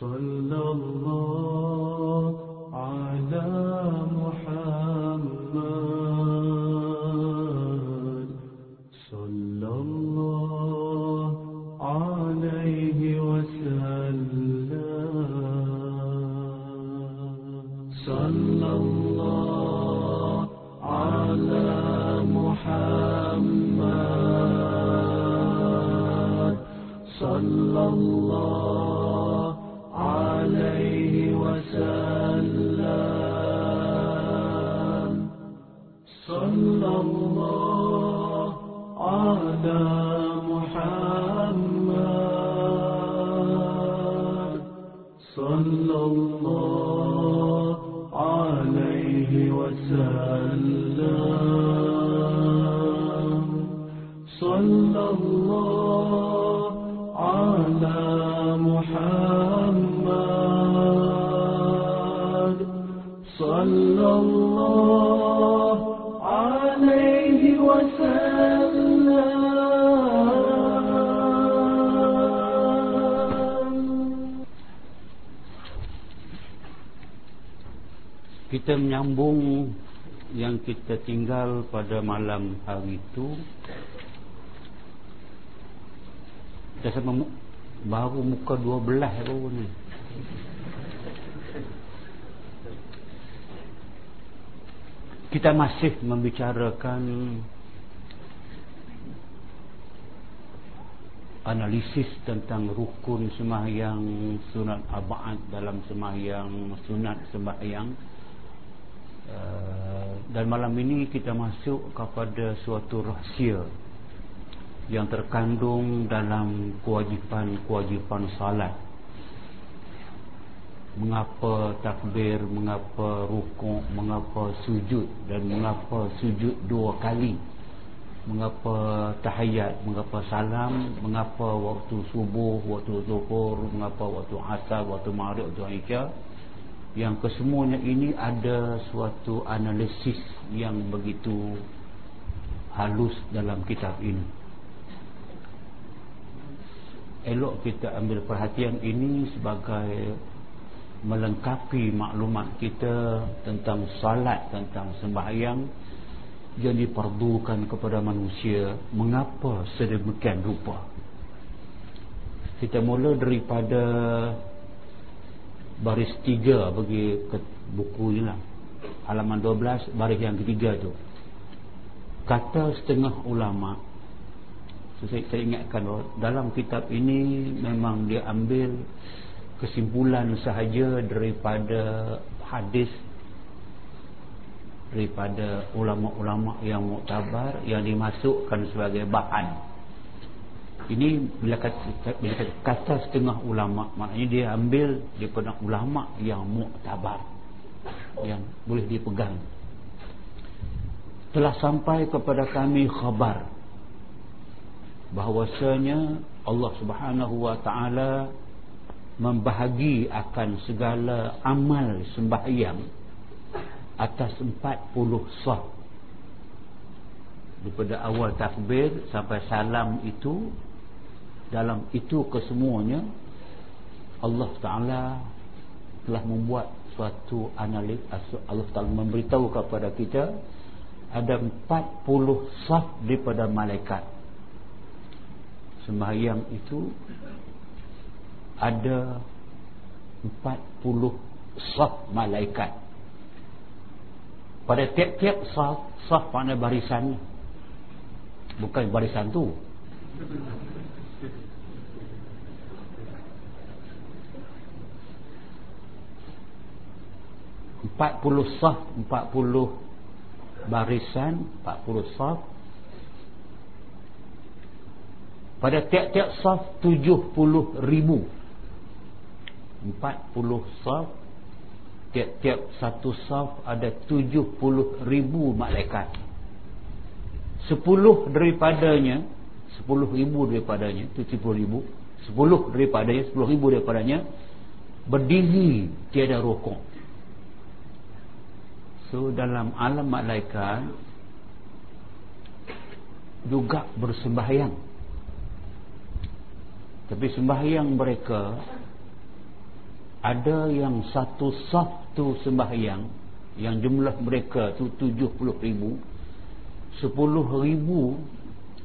صلى الله على محمد masih membicarakan analisis tentang rukun sembahyang sunat abad dalam sembahyang sunat sembahyang. Uh, dan malam ini kita masuk kepada suatu rahsia yang terkandung dalam kewajipan-kewajipan salat mengapa takbir mengapa rukuk mengapa sujud dan mengapa sujud dua kali. Mengapa tahiyat mengapa salam mengapa waktu subuh waktu zuhur mengapa waktu asar waktu maghrib waktu isya. Yang kesemuanya ini ada suatu analisis yang begitu halus dalam kitab ini. Elok kita ambil perhatian ini sebagai melengkapi maklumat kita tentang salat tentang sembahyang yang diperdukan kepada manusia mengapa sedemikian rupa? Kita mula daripada baris tiga bagi buku ni lah. Halaman 12 baris yang ketiga tu. Kata setengah ulama saya, saya ingatkan dalam kitab ini memang dia ambil kesimpulan sahaja daripada hadis daripada ulama-ulama yang muktabar yang dimasukkan sebagai bahan. Ini bila kata, bila kata, kata setengah ulama maknanya dia ambil daripada ulama yang muktabar yang boleh dipegang. Telah sampai kepada kami khabar bahawasanya Allah Subhanahu wa taala membahagi akan segala amal sembahyang atas 40 sah. Daripada awal takbir sampai salam itu dalam itu kesemuanya Allah Ta'ala telah membuat suatu analis Allah Ta'ala memberitahu kepada kita ada 40 sah daripada malaikat. Sembahyang itu ada 40 saf malaikat. Pada tiap-tiap saf saf pada barisan? Bukan barisan tu. Empat puluh saf empat puluh barisan empat puluh saf. Pada tiap-tiap saf tujuh puluh ribu empat puluh saf tiap-tiap satu saf ada tujuh puluh ribu malaikat. Sepuluh daripadanya sepuluh ribu daripadanya tujuh puluh ribu sepuluh daripadanya sepuluh ribu daripadanya berdiri tiada rokok. So dalam alam malaikat juga bersembahyang. Tapi sembahyang mereka ada yang satu saf tu sembahyang yang jumlah mereka tu 70 ribu 10 ribu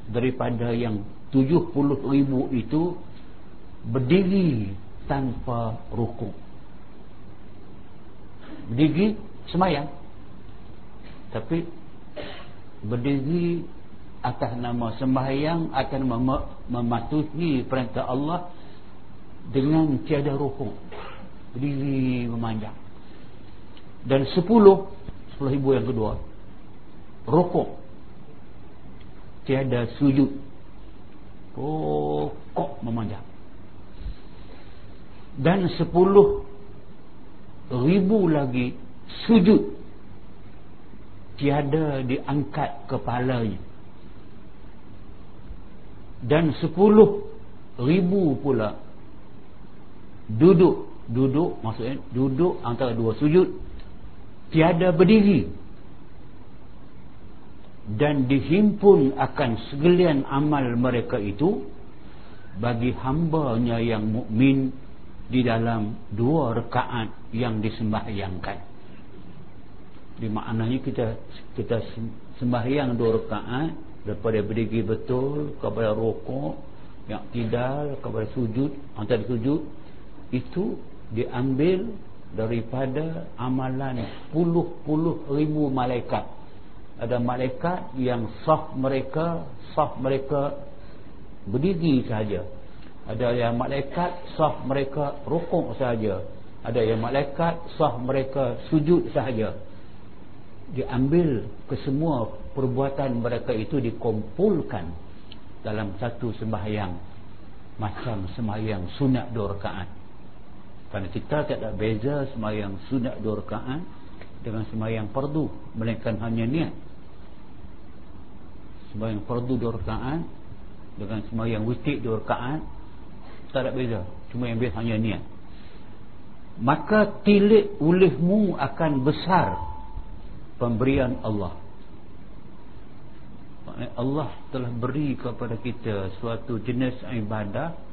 daripada yang 70 ribu itu berdiri tanpa rukuk berdiri semayang tapi berdiri atas nama sembahyang akan mem mematuhi perintah Allah dengan tiada rukuk berdiri memanjang. Dan sepuluh sepuluh ribu yang kedua rukuk tiada sujud. Rukuk memanjang. Dan sepuluh ribu lagi sujud. Tiada diangkat kepalanya. Dan sepuluh ribu pula duduk duduk maksudnya duduk antara dua sujud. Tiada berdiri. Dan dihimpun akan segalian amal mereka itu bagi hambanya yang mukmin di dalam dua rekaat yang disembahyangkan. Di maknanya kita kita sembahyang dua rekaat daripada berdiri betul kepada rokok yang tidak kepada sujud antara sujud itu diambil daripada amalan puluh-puluh ribu malaikat. Ada malaikat yang sah mereka sah mereka berdiri sahaja. Ada yang malaikat sah mereka rukuk sahaja. Ada yang malaikat sah mereka sujud sahaja. Diambil kesemua perbuatan mereka itu dikumpulkan dalam satu sembahyang macam sembahyang sunat dua rakaat kerana kita tak ada beza sembahyang sunat dua rakaat dengan sembahyang fardu. Melainkan hanya niat. Sembahyang fardu dua rakaat dengan sembahyang witir dua rakaat tak ada beza. Cuma yang beza hanya niat. Maka tilik ulihmu akan besar pemberian Allah. Allah telah beri kepada kita suatu jenis ibadah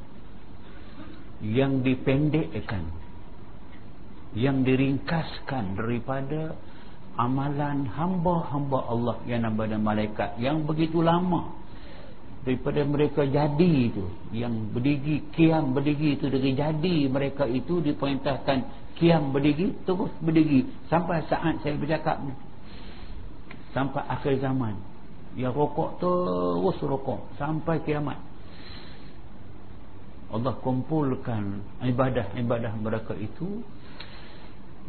yang dipendekkan yang diringkaskan daripada amalan hamba-hamba Allah yang nama malaikat yang begitu lama. Daripada mereka jadi itu yang berdiri kiam berdiri itu dari jadi mereka itu diperintahkan kiam berdiri terus berdiri. Sampai saat saya bercakap sampai akhir zaman yang rokok terus rokok sampai kiamat Allah kumpulkan ibadah-ibadah mereka itu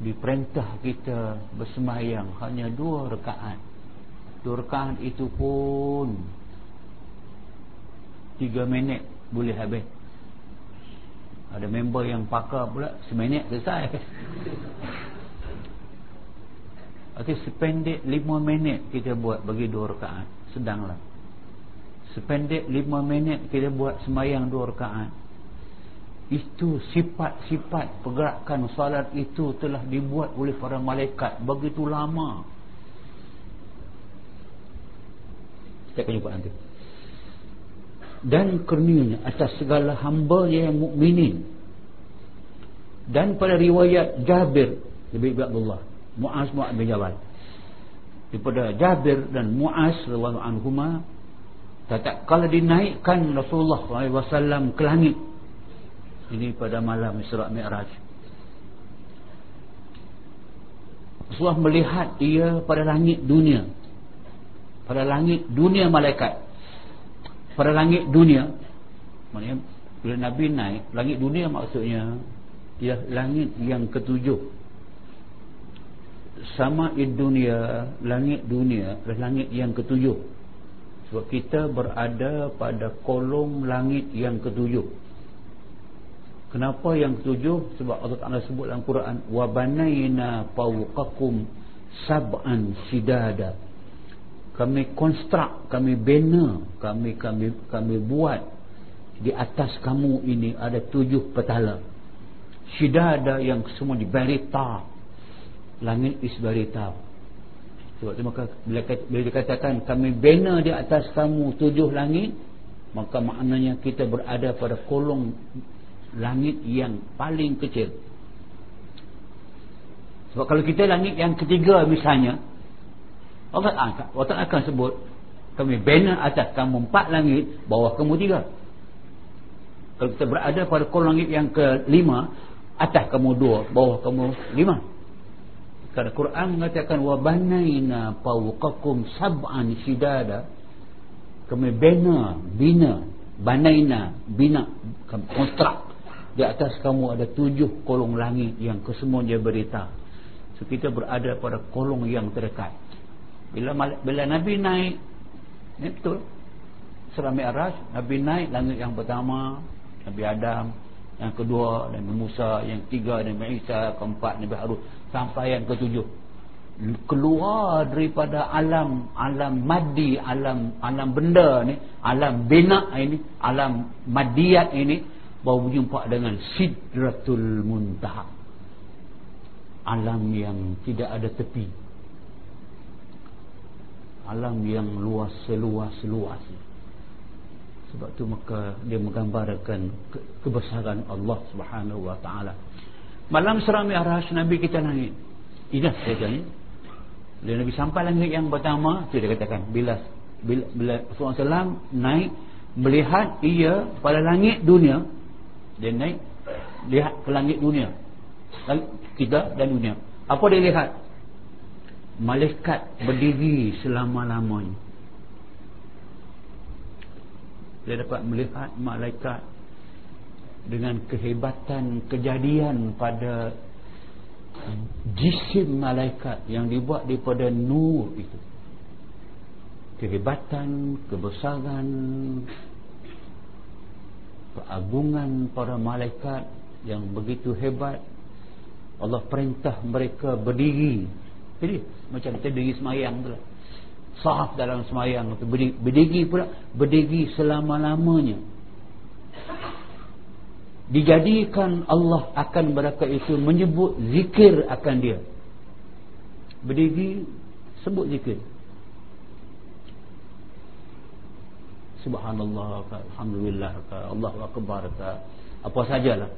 diperintah kita bersemayang hanya dua rekaat dua rekaat itu pun tiga minit boleh habis ada member yang pakar pula seminit selesai Okey, sependek lima minit kita buat bagi dua rakaat. Sedanglah. Sependek lima minit kita buat semayang dua rakaat. Itu sifat-sifat pergerakan salat itu telah dibuat oleh para malaikat begitu lama. Kita akan jumpa nanti. Dan kernianya atas segala hamba yang mukminin. Dan pada riwayat Jabir Nabi Abdullah Muaz Muaz bin Jabal daripada Jabir dan Muaz radhiyallahu anhuma tak kalau dinaikkan Rasulullah SAW ke langit ini pada malam Isra Mi'raj. Rasulullah melihat dia pada langit dunia. Pada langit dunia malaikat. Pada langit dunia. Maknanya bila Nabi naik langit dunia maksudnya ia langit yang ketujuh. Sama dunia langit dunia adalah langit yang ketujuh. Sebab kita berada pada kolom langit yang ketujuh kenapa yang ketujuh? Sebab Allah Taala sebut dalam Quran banaina fawqakum sab'an sidada kami konstruk kami bina kami kami kami buat di atas kamu ini ada tujuh petala. Sidada yang semua diberi tar langit isbarita sebab itu maka bila dikatakan kami bina di atas kamu tujuh langit maka maknanya kita berada pada kolong langit yang paling kecil. Sebab kalau kita langit yang ketiga misalnya Allah, Allah akan sebut kami bina atas kamu empat langit bawah kamu tiga. Kalau kita berada pada kolong langit yang kelima atas kamu dua bawah kamu lima. Kerana Quran mengatakan banaina fawqakum sab'an shidada. Kami bina bina banaina bina konstruk di atas kamu ada tujuh kolong langit yang kesemua dia berita. So kita berada pada kolong yang terdekat. Bila bila Nabi naik ini betul? Surah Mi'raj Nabi naik langit yang pertama Nabi Adam Yang kedua Nabi Musa Yang tiga Nabi Isa Keempat Nabi Harun Sampai yang ketujuh. Keluar daripada alam Alam madi Alam alam benda ni Alam bina ini Alam madiat ini Baru berjumpa dengan Sidratul Muntaha. Alam yang tidak ada tepi. Alam yang luas seluas-luas sebab tu maka dia menggambarkan ke kebesaran Allah Subhanahu wa taala. Malam surah mi'raj nabi kita langit ini saja bila nabi sampai langit yang pertama tu dia katakan bila bila, bila Rasulullah SAW naik melihat ia pada langit dunia dia naik lihat ke langit dunia. Kita dan dunia. Apa dia lihat? Malaikat berdiri selama-lamanya. Dia dapat melihat malaikat dengan kehebatan kejadian pada jisim malaikat yang dibuat daripada nur itu. Kehebatan kebesaran keagungan para malaikat yang begitu hebat. Allah perintah mereka berdiri. Jadi macam kita berdiri semayang tu lah. Sahaf dalam semayang tu. Berdiri, berdiri pula berdiri selama-lamanya. Dijadikan Allah akan mereka itu menyebut zikir akan dia. Berdiri sebut zikir subhanallah alhamdulillah Allah akbar apa sajalah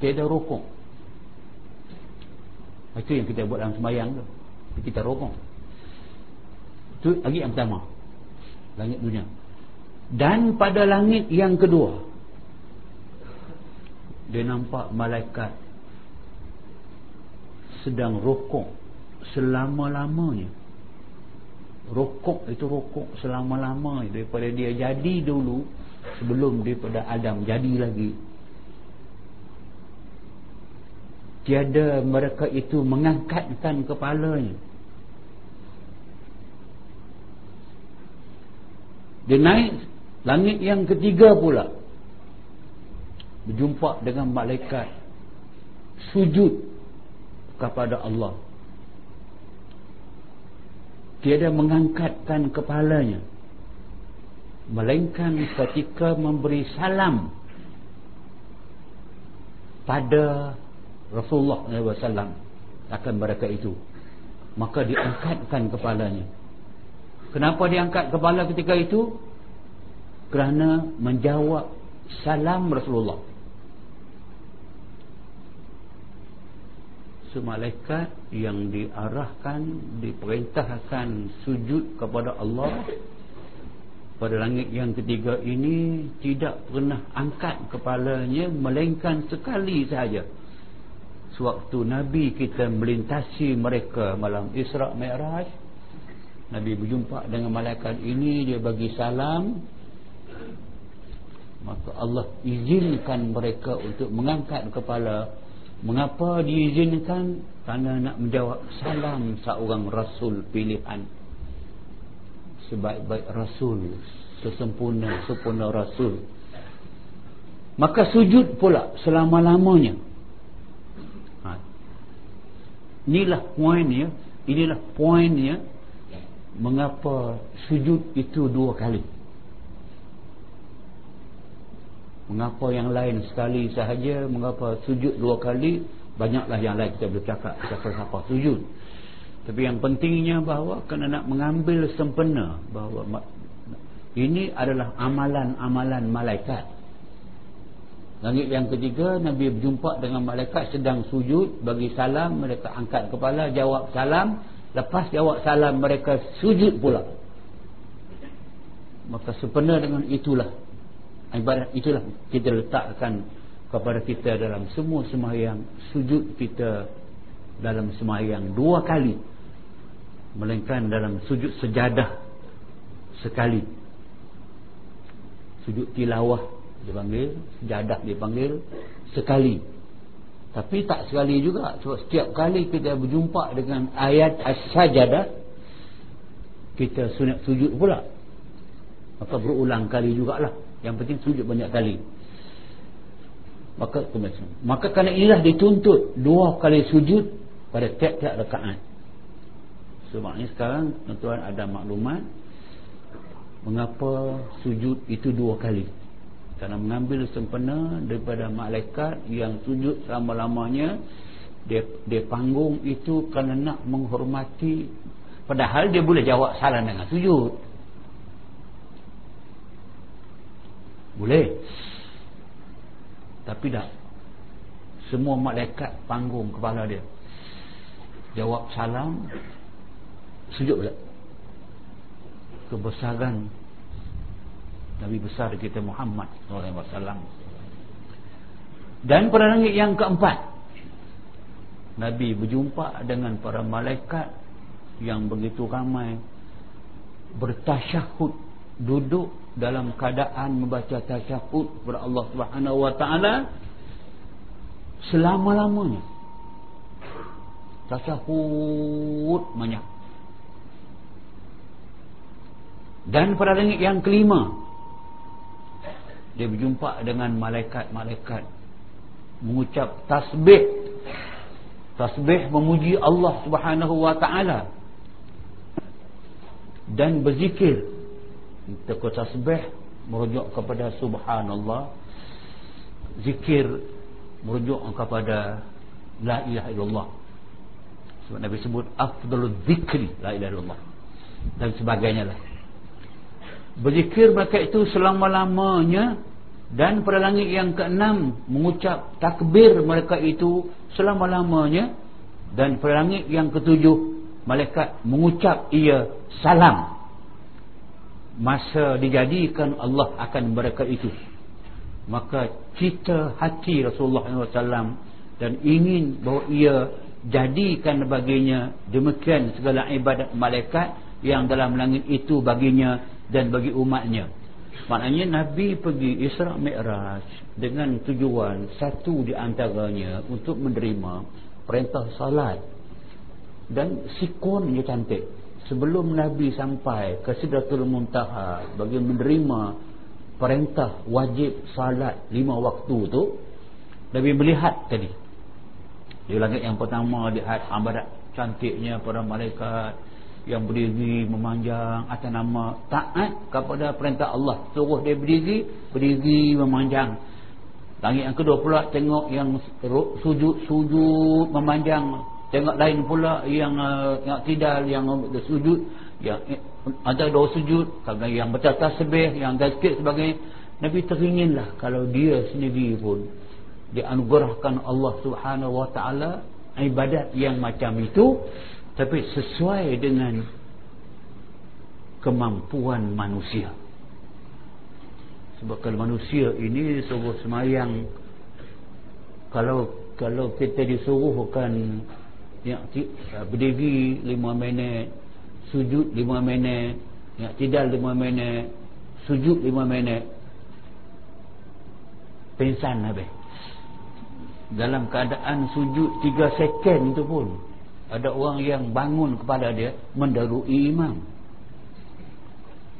tiada rukuk itu yang kita buat dalam sembahyang tu. Kita rokok. Itu lagi yang pertama. Langit dunia. Dan pada langit yang kedua. Dia nampak malaikat. Sedang rokok. Selama-lamanya. Rokok itu rokok selama-lamanya. Daripada dia jadi dulu. Sebelum daripada Adam jadi lagi. tiada mereka itu mengangkatkan kepalanya dia naik langit yang ketiga pula berjumpa dengan malaikat sujud kepada Allah tiada mengangkatkan kepalanya. Melainkan ketika memberi salam pada Rasulullah SAW akan mereka itu. Maka diangkatkan kepalanya. Kenapa diangkat kepala ketika itu? Kerana menjawab salam Rasulullah semalaikat yang diarahkan diperintahkan sujud kepada Allah pada langit yang ketiga ini tidak pernah angkat kepalanya melainkan sekali sahaja. Sewaktu Nabi kita melintasi mereka malam Isra' Mi'raj Nabi berjumpa dengan malaikat ini dia bagi salam. Maka Allah izinkan mereka untuk mengangkat kepala mengapa diizinkan? Kerana nak menjawab salam seorang Rasul pilihan. Sebaik-baik Rasul sesempurna sempurna Rasul. Maka sujud pula selama-lamanya. Inilah poinnya inilah poinnya mengapa sujud itu dua kali mengapa yang lain sekali sahaja mengapa sujud dua kali banyaklah yang lain kita boleh cakap. Siapa-siapa sujud. Tapi yang pentingnya bahawa kena nak mengambil sempena bahawa ini adalah amalan-amalan malaikat. Langit yang ketiga Nabi berjumpa dengan malaikat sedang sujud bagi salam mereka angkat kepala jawab salam. Lepas jawab salam mereka sujud pula. Maka sebenarnya dengan itulah ibarat itulah kita letakkan kepada kita dalam semua sembahyang sujud kita dalam sembahyang dua kali melainkan dalam sujud sejadah sekali. Sujud tilawah dipanggil sejadah dipanggil sekali. Tapi tak sekali juga sebab setiap kali kita berjumpa dengan ayat as-sajadah kita sunat sujud pula. Maka berulang kali jugalah yang penting sujud banyak kali. Maka maka kerana inilah dituntut dua kali sujud pada tiap-tiap rakaat. Sebabnya sekarang tuan-tuan ada maklumat mengapa sujud itu dua kali. Kerana mengambil sempena daripada malaikat yang sujud selama-lamanya dia, dia panggung itu kerana nak menghormati. Padahal dia boleh jawab salam dengan sujud boleh. Tapi dah. Semua malaikat panggung kepala dia. Jawab salam. Sujud pula. Kebesaran Nabi besar kita Muhammad SAW. Dan pada langit yang keempat Nabi berjumpa dengan para malaikat yang begitu ramai bertasyahud duduk dalam keadaan membaca tasyahud kepada Allah Subhanahu wa taala selama-lamanya. Tasyahud banyak. Dan pada langit yang kelima dia berjumpa dengan malaikat-malaikat mengucap tasbih. Tasbih memuji Allah Subhanahu wa taala dan berzikir kata tasbih merujuk kepada subhanallah. Zikir merujuk kepada la ilaha illallah. Sebab Nabi sebut afdalul zikri la ilaha illallah. Dan sebagainya lah. Berzikir mereka itu selama-lamanya. Dan pada langit yang keenam mengucap takbir mereka itu selama-lamanya. Dan pada langit yang ketujuh malaikat mengucap ia salam masa dijadikan Allah akan mereka itu. Maka cita hati Rasulullah SAW dan ingin bahawa ia jadikan baginya demikian segala ibadat malaikat yang dalam langit itu baginya dan bagi umatnya. Maknanya Nabi pergi Isra' Mi'raj dengan tujuan satu di antaranya untuk menerima perintah salat. Dan sikonnya cantik sebelum Nabi sampai ke Sidratul Muntaha bagi menerima perintah wajib salat lima waktu tu Nabi melihat tadi. Di langit yang pertama lihat amarat cantiknya para malaikat yang berdiri memanjang atas nama taat kepada perintah Allah. Suruh dia berdiri berdiri memanjang. Langit yang kedua pula tengok yang sujud sujud memanjang tengok lain pula yang uh, yang tidak yang sujud yang ada dua sujud. Kalau yang betul tasbih yang ada sikit sebagai Nabi teringinlah kalau dia sendiri pun dianugerahkan Allah Subhanahu wa taala ibadat yang macam itu tapi sesuai dengan kemampuan manusia. Sebab kalau manusia ini suruh semayang kalau kalau kita disuruhkan yang berdiri lima minit sujud lima minit yang tidak lima minit sujud lima minit. Pensan habis. Dalam keadaan sujud tiga second itu pun ada orang yang bangun kepada dia mendarui imam.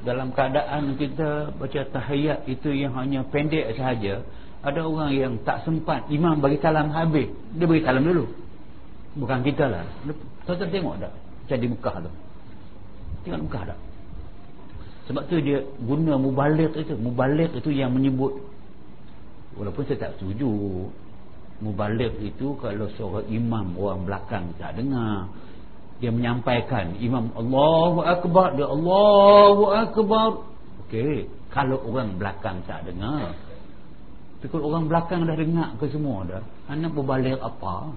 Dalam keadaan kita baca tahiyat itu yang hanya pendek sahaja ada orang yang tak sempat imam bagi salam habis. Dia bagi salam dulu bukan kita lah. Tuan-tuan tengok tak? Macam di Mekah tu. Tengok Mekah tak? Sebab tu dia guna mubalik itu. Mubalik itu yang menyebut walaupun saya tak setuju mubalik itu kalau seorang imam orang belakang tak dengar dia menyampaikan imam Allahu Akbar dia Allahu Akbar. Okey kalau orang belakang tak dengar. Tapi orang belakang dah dengar ke semua dah Anak berbalik apa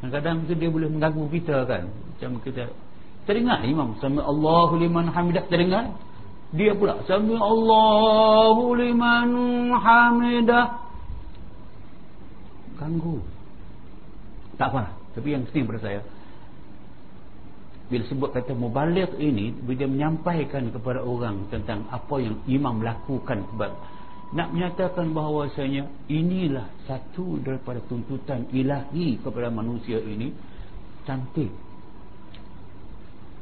Kadang-kadang tu dia boleh mengganggu kita kan. Macam kita Kita dengar imam Sami Allahu liman hamidah Kita dengar. Dia pula Sami Allahu liman hamidah. Ganggu. Tak apa Tapi yang penting pada saya bila sebut kata mubalik ini bila menyampaikan kepada orang tentang apa yang imam lakukan sebab nak menyatakan bahawasanya inilah satu daripada tuntutan ilahi kepada manusia ini cantik.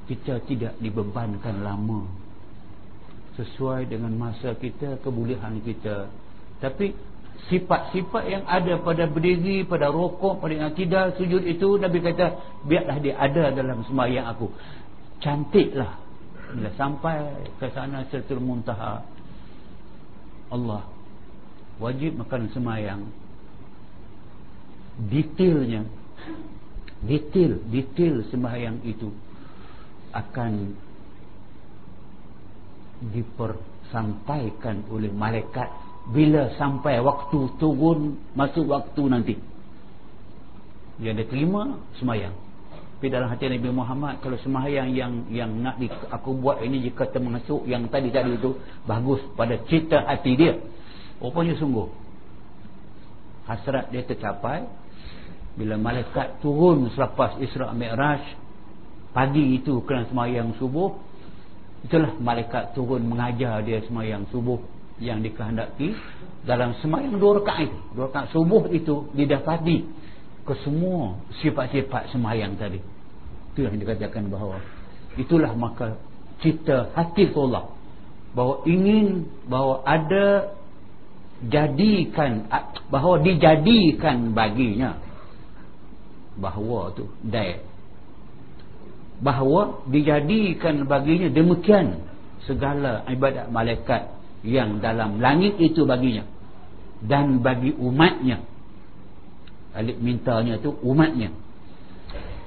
Kita tidak dibebankan lama sesuai dengan masa kita kebolehan kita. Tapi sifat-sifat yang ada pada berdiri pada rokok pada tidak sujud itu Nabi kata biarlah dia ada dalam semayang aku. Cantiklah. Bila sampai ke sana setul muntaha Allah. Wajib makan semayang. Detailnya detail detail sembahyang itu akan dipersampaikan oleh malaikat bila sampai waktu turun masuk waktu nanti. Dia ada terima semayang tapi dalam hati Nabi Muhammad kalau sembahyang yang yang nak di, aku buat ini jika termasuk yang tadi-tadi itu bagus pada cita hati dia. Rupanya sungguh. Hasrat dia tercapai. Bila malaikat turun selepas Isra' Mi'raj pagi itu kena sembahyang subuh itulah malaikat turun mengajar dia sembahyang subuh yang dikehendaki dalam sembahyang dua rakaat dua rakaat subuh itu didapati ke semua sifat-sifat semayang tadi. Itu yang dikatakan bahawa itulah maka cita hati Allah bahawa ingin bahawa ada jadikan bahawa dijadikan baginya. Bahawa tu dai bahawa dijadikan baginya demikian segala ibadat malaikat yang dalam langit itu baginya dan bagi umatnya Alik mintanya itu umatnya.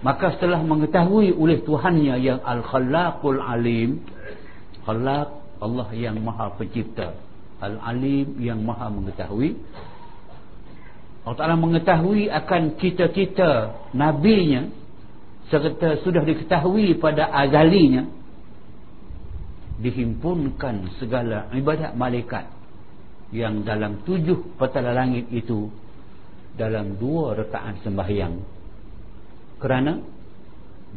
Maka setelah mengetahui oleh Tuhannya yang Al-Khalaqul Alim Khalaq Allah yang maha pencipta. Al-Alim yang maha mengetahui. Allah Ta'ala mengetahui akan cita-cita Nabinya serta sudah diketahui pada azalinya dihimpunkan segala ibadat malaikat yang dalam tujuh petala langit itu dalam dua rekaat sembahyang. Kerana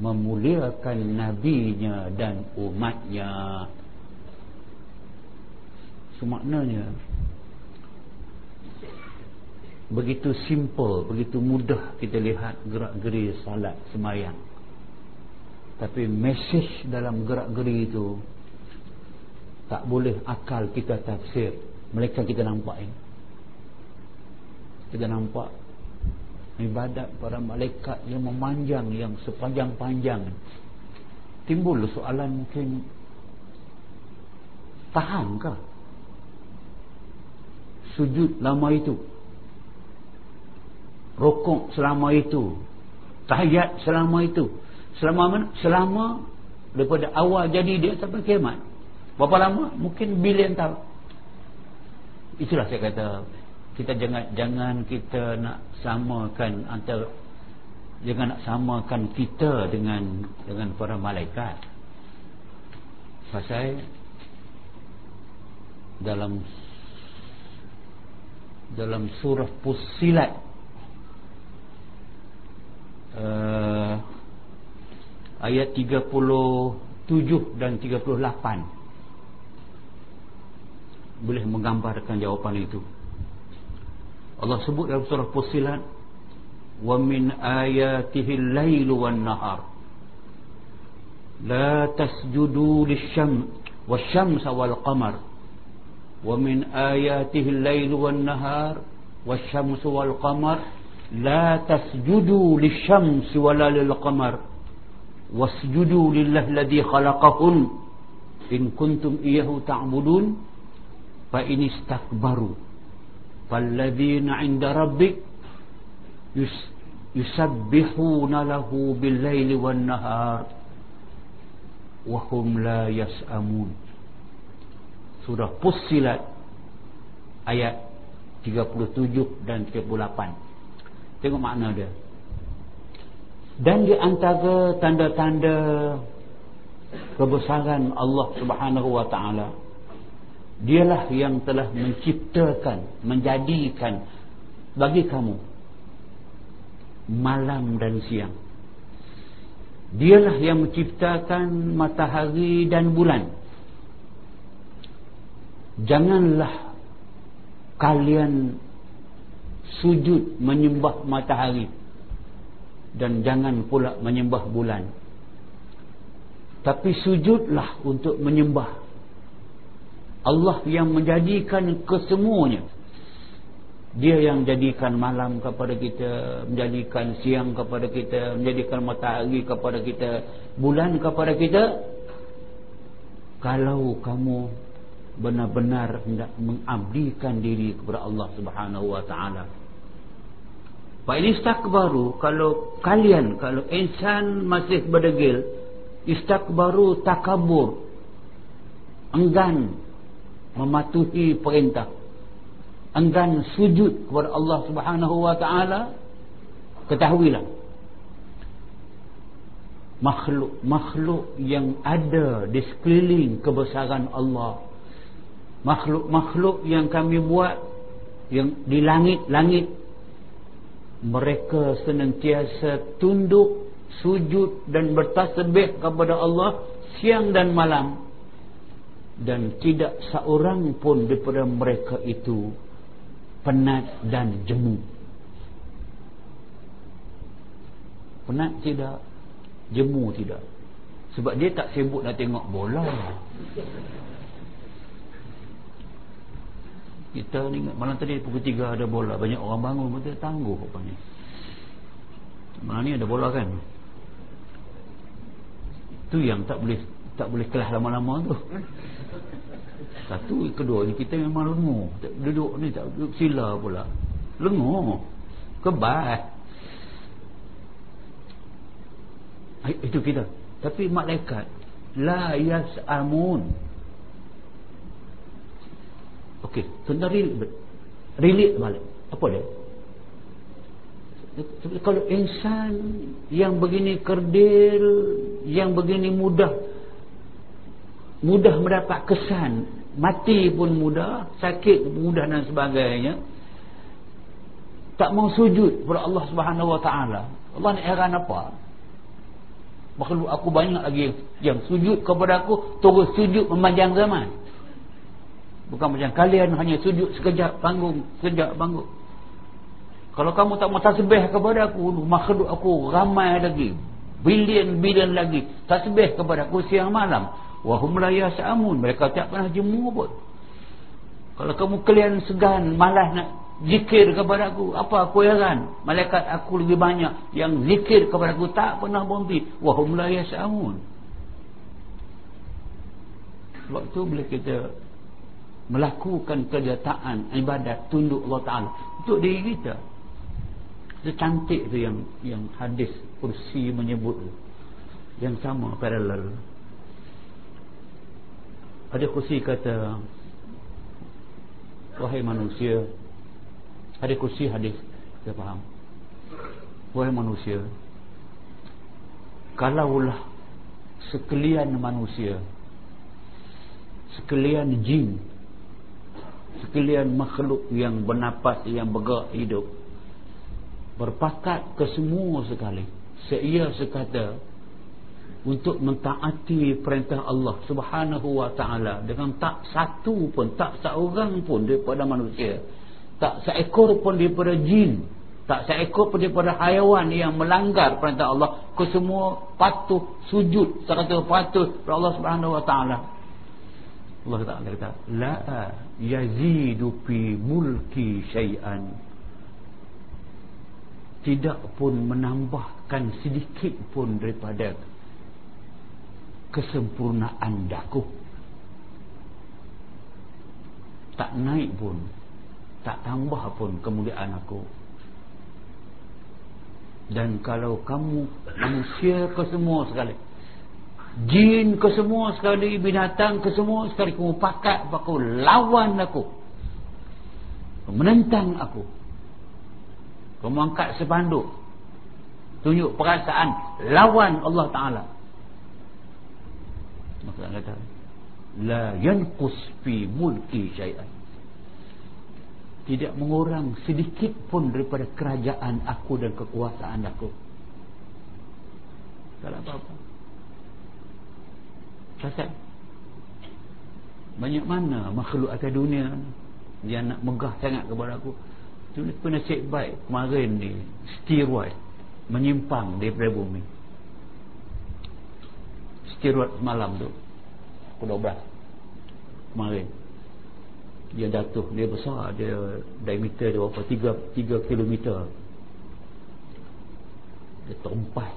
memuliakan nabinya dan umatnya. Semaknanya begitu simple begitu mudah kita lihat gerak-geri salat sembahyang. Tapi message dalam gerak-geri itu tak boleh akal kita tafsir. Mereka kita nampak ini kita nampak ibadat para malaikat yang memanjang yang sepanjang-panjang. Timbul soalan mungkin tahankah sujud lama itu? Rokok selama itu? Tahiyat selama itu? Selama mana? selama daripada awal jadi dia sampai kiamat. Berapa lama? mungkin bilion tahun. Itulah saya kata kita jangan jangan kita nak samakan antara jangan nak samakan kita dengan dengan para malaikat. Pasal dalam dalam surah Fussilat uh, ayat 37 dan 38 boleh menggambarkan jawapan itu Allah sebut dalam surah Fussilat wa min ayatihi al-lail wan nahar la tasjudu lisyam wasyamsa wal qamar wa min ayatihi al-lail wan nahar wasyamsu wal qamar la tasjudu lisyamsi wala lil qamar wasjudu lillahi alladhi khalaqahun. In kuntum iyyahu ta'budun. Fa فالذين عند ربك يسبحون له بالليل والنهار وهم لا يسأمون Surah Pussilat ayat 37 dan 38 tengok makna dia. Dan di antara tanda-tanda kebesaran Allah Subhanahu wa taala dialah yang telah menciptakan menjadikan bagi kamu malam dan siang. Dialah yang menciptakan matahari dan bulan. Janganlah kalian sujud menyembah matahari dan jangan pula menyembah bulan. Tapi sujudlah untuk menyembah Allah yang menjadikan kesemuanya dia yang jadikan malam kepada kita menjadikan siang kepada kita menjadikan matahari kepada kita bulan kepada kita kalau kamu benar-benar hendak mengabdikan diri kepada Allah Subhanahu wa taala. Ini istakbaru kalau kalian kalau insan masih berdegil istakbaru takabur enggan mematuhi perintah. Enggan sujud kepada Allah Subhanahu wa taala ketahuilah. Makhluk-makhluk yang ada di sekeliling kebesaran Allah. Makhluk-makhluk yang kami buat yang di langit-langit mereka senantiasa tunduk sujud dan bertasbih kepada Allah siang dan malam dan tidak seorang pun daripada mereka itu penat dan jemu. Penat tidak jemu tidak. Sebab dia tak sibuk nak tengok bola. Kita ni malam tadi pukul 3 ada bola. Banyak orang bangun pun dia tangguh ni malam ni ada bola kan? Tu yang tak boleh tak boleh kelas lama-lama tu satu kedua ni kita memang lengur duduk ni tak duduk sila pula. Lengur kebal itu kita. Tapi malaikat la yas'amun. Okey, tuan relate, relate balik. Apa dia? Kalau insan yang begini kerdil, yang begini mudah mudah mendapat kesan, mati pun mudah, sakit pun mudah dan sebagainya. Tak mau sujud kepada Allah Subhanahu Wa Taala. Allah ni heran apa? Makhluk aku banyak lagi yang sujud kepada aku, terus sujud memanjang zaman. Bukan macam kalian hanya sujud sekejap panggung, sekejap panggung. Kalau kamu tak mau tasbih kepada aku, makhluk aku ramai lagi. Bilion-bilion lagi. Tasbih kepada aku siang malam. Wahum la yas'amun. Mereka tak pernah jemu pun. Kalau kamu kalian segan, malas nak zikir kepada aku. Apa aku heran? Malaikat aku lebih banyak yang zikir kepada aku tak pernah berhenti. Wahum la yas'amun. Sebab tu bila kita melakukan kejataan ibadat tunduk Allah Ta'ala untuk diri kita itu cantik tu yang yang hadis kursi menyebut yang sama paralel ada kursi kata wahai manusia ada kursi hadis kita faham. Wahai manusia kalaulah sekalian manusia sekalian jin sekalian makhluk yang bernapas yang bergerak hidup berpakat ke semua sekali seia sekata untuk mentaati perintah Allah subhanahu wa ta'ala. Dengan tak satu pun tak seorang pun daripada manusia tak seekor pun daripada jin tak seekor pun daripada haiwan yang melanggar perintah Allah ke semua patuh sujud serta patuh kepada Allah subhanahu wa ta'ala. Allah Ta'ala kata La yazidu fi mulki syai'an. Tidak pun menambahkan sedikit pun daripada Kesempurnaan daku. Tak naik pun Tak tambah pun kemuliaan aku. Dan kalau kamu manusia ke semua sekali jin ke semua sekali binatang ke semua sekali kamu pakat aku lawan aku. Menentang aku. Kamu angkat sepanduk tunjuk perasaan lawan Allah Ta'ala maka kata la yanqus fi mulki syai'an. Tidak mengurang sedikit pun daripada kerajaan aku dan kekuasaan aku. Tak apa-apa. Pasal banyak mana makhluk atas dunia dia nak megah sangat kepada aku? Tu nasib baik kemarin ni steroid menyimpang daripada bumi steroid semalam tu. Pukul 12 kemarin. Dia jatuh. Dia besar. Dia diameter dia berapa? 3, 3 km dia terempat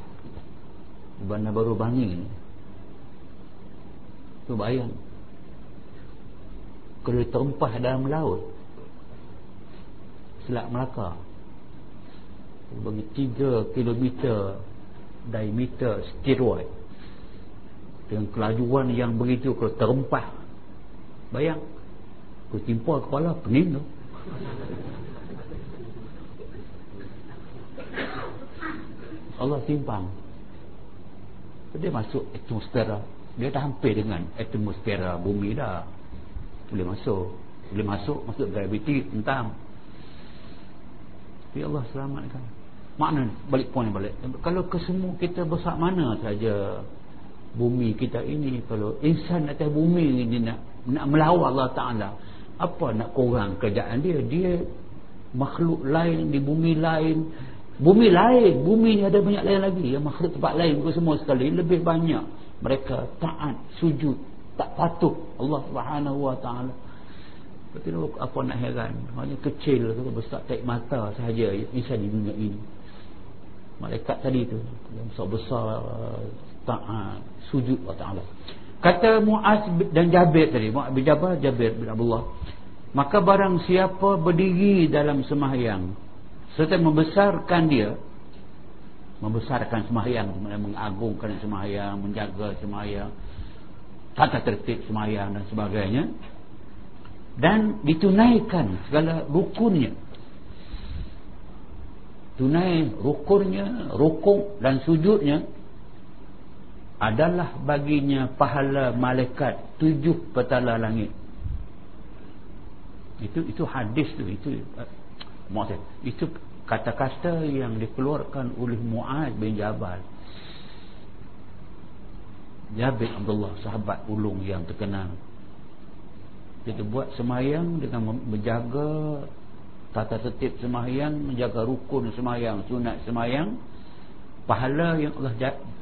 bandar baru bangi tu bayang. Kalau dia terempah dalam laut Selat Melaka bagi 3 km diameter steroid dengan kelajuan yang begitu kalau terempah. Bayang. Aku timpa kepala pening tu. Allah timpang. Dia masuk atmosfera. Dia dah hampir dengan atmosfera bumi dah. Boleh masuk. Boleh masuk masuk graviti entang. Tapi Allah selamatkan. Makna balik poin balik. Kalau kesemua kita besar mana saja bumi kita ini kalau insan atas bumi ini nak nak melawan Allah Ta'ala apa nak kurang kerjaan dia? Dia makhluk lain di bumi lain. Bumi lain bumi ni ada banyak lain lagi. Yang makhluk tempat lain ke semua sekali lebih banyak. Mereka taat sujud tak patuh Allah Subhanahu Wa Ta'ala. Betul apa nak heran? Hanya kecil tu besar tak mata sahaja insan di dunia ini. Malaikat tadi tu yang besar-besar taat sujud Allah. Taala kata Muaz dan Jabir tadi Muaz bin Jabal Jabir bin Abdullah maka barang siapa berdiri dalam sembahyang serta membesarkan dia membesarkan sembahyang mengagungkan sembahyang menjaga sembahyang tata tertib sembahyang dan sebagainya dan ditunaikan segala rukunnya. Tunai rukunnya rukuk dan sujudnya adalah baginya pahala malaikat tujuh petala langit. Itu itu hadis tu itu uh, itu kata-kata yang dikeluarkan oleh Muaz bin Jabal. Jabir Abdullah sahabat ulung yang terkenal. Kita buat semayang dengan menjaga tata tertib semayang menjaga rukun semayang sunat semayang. Pahala yang Allah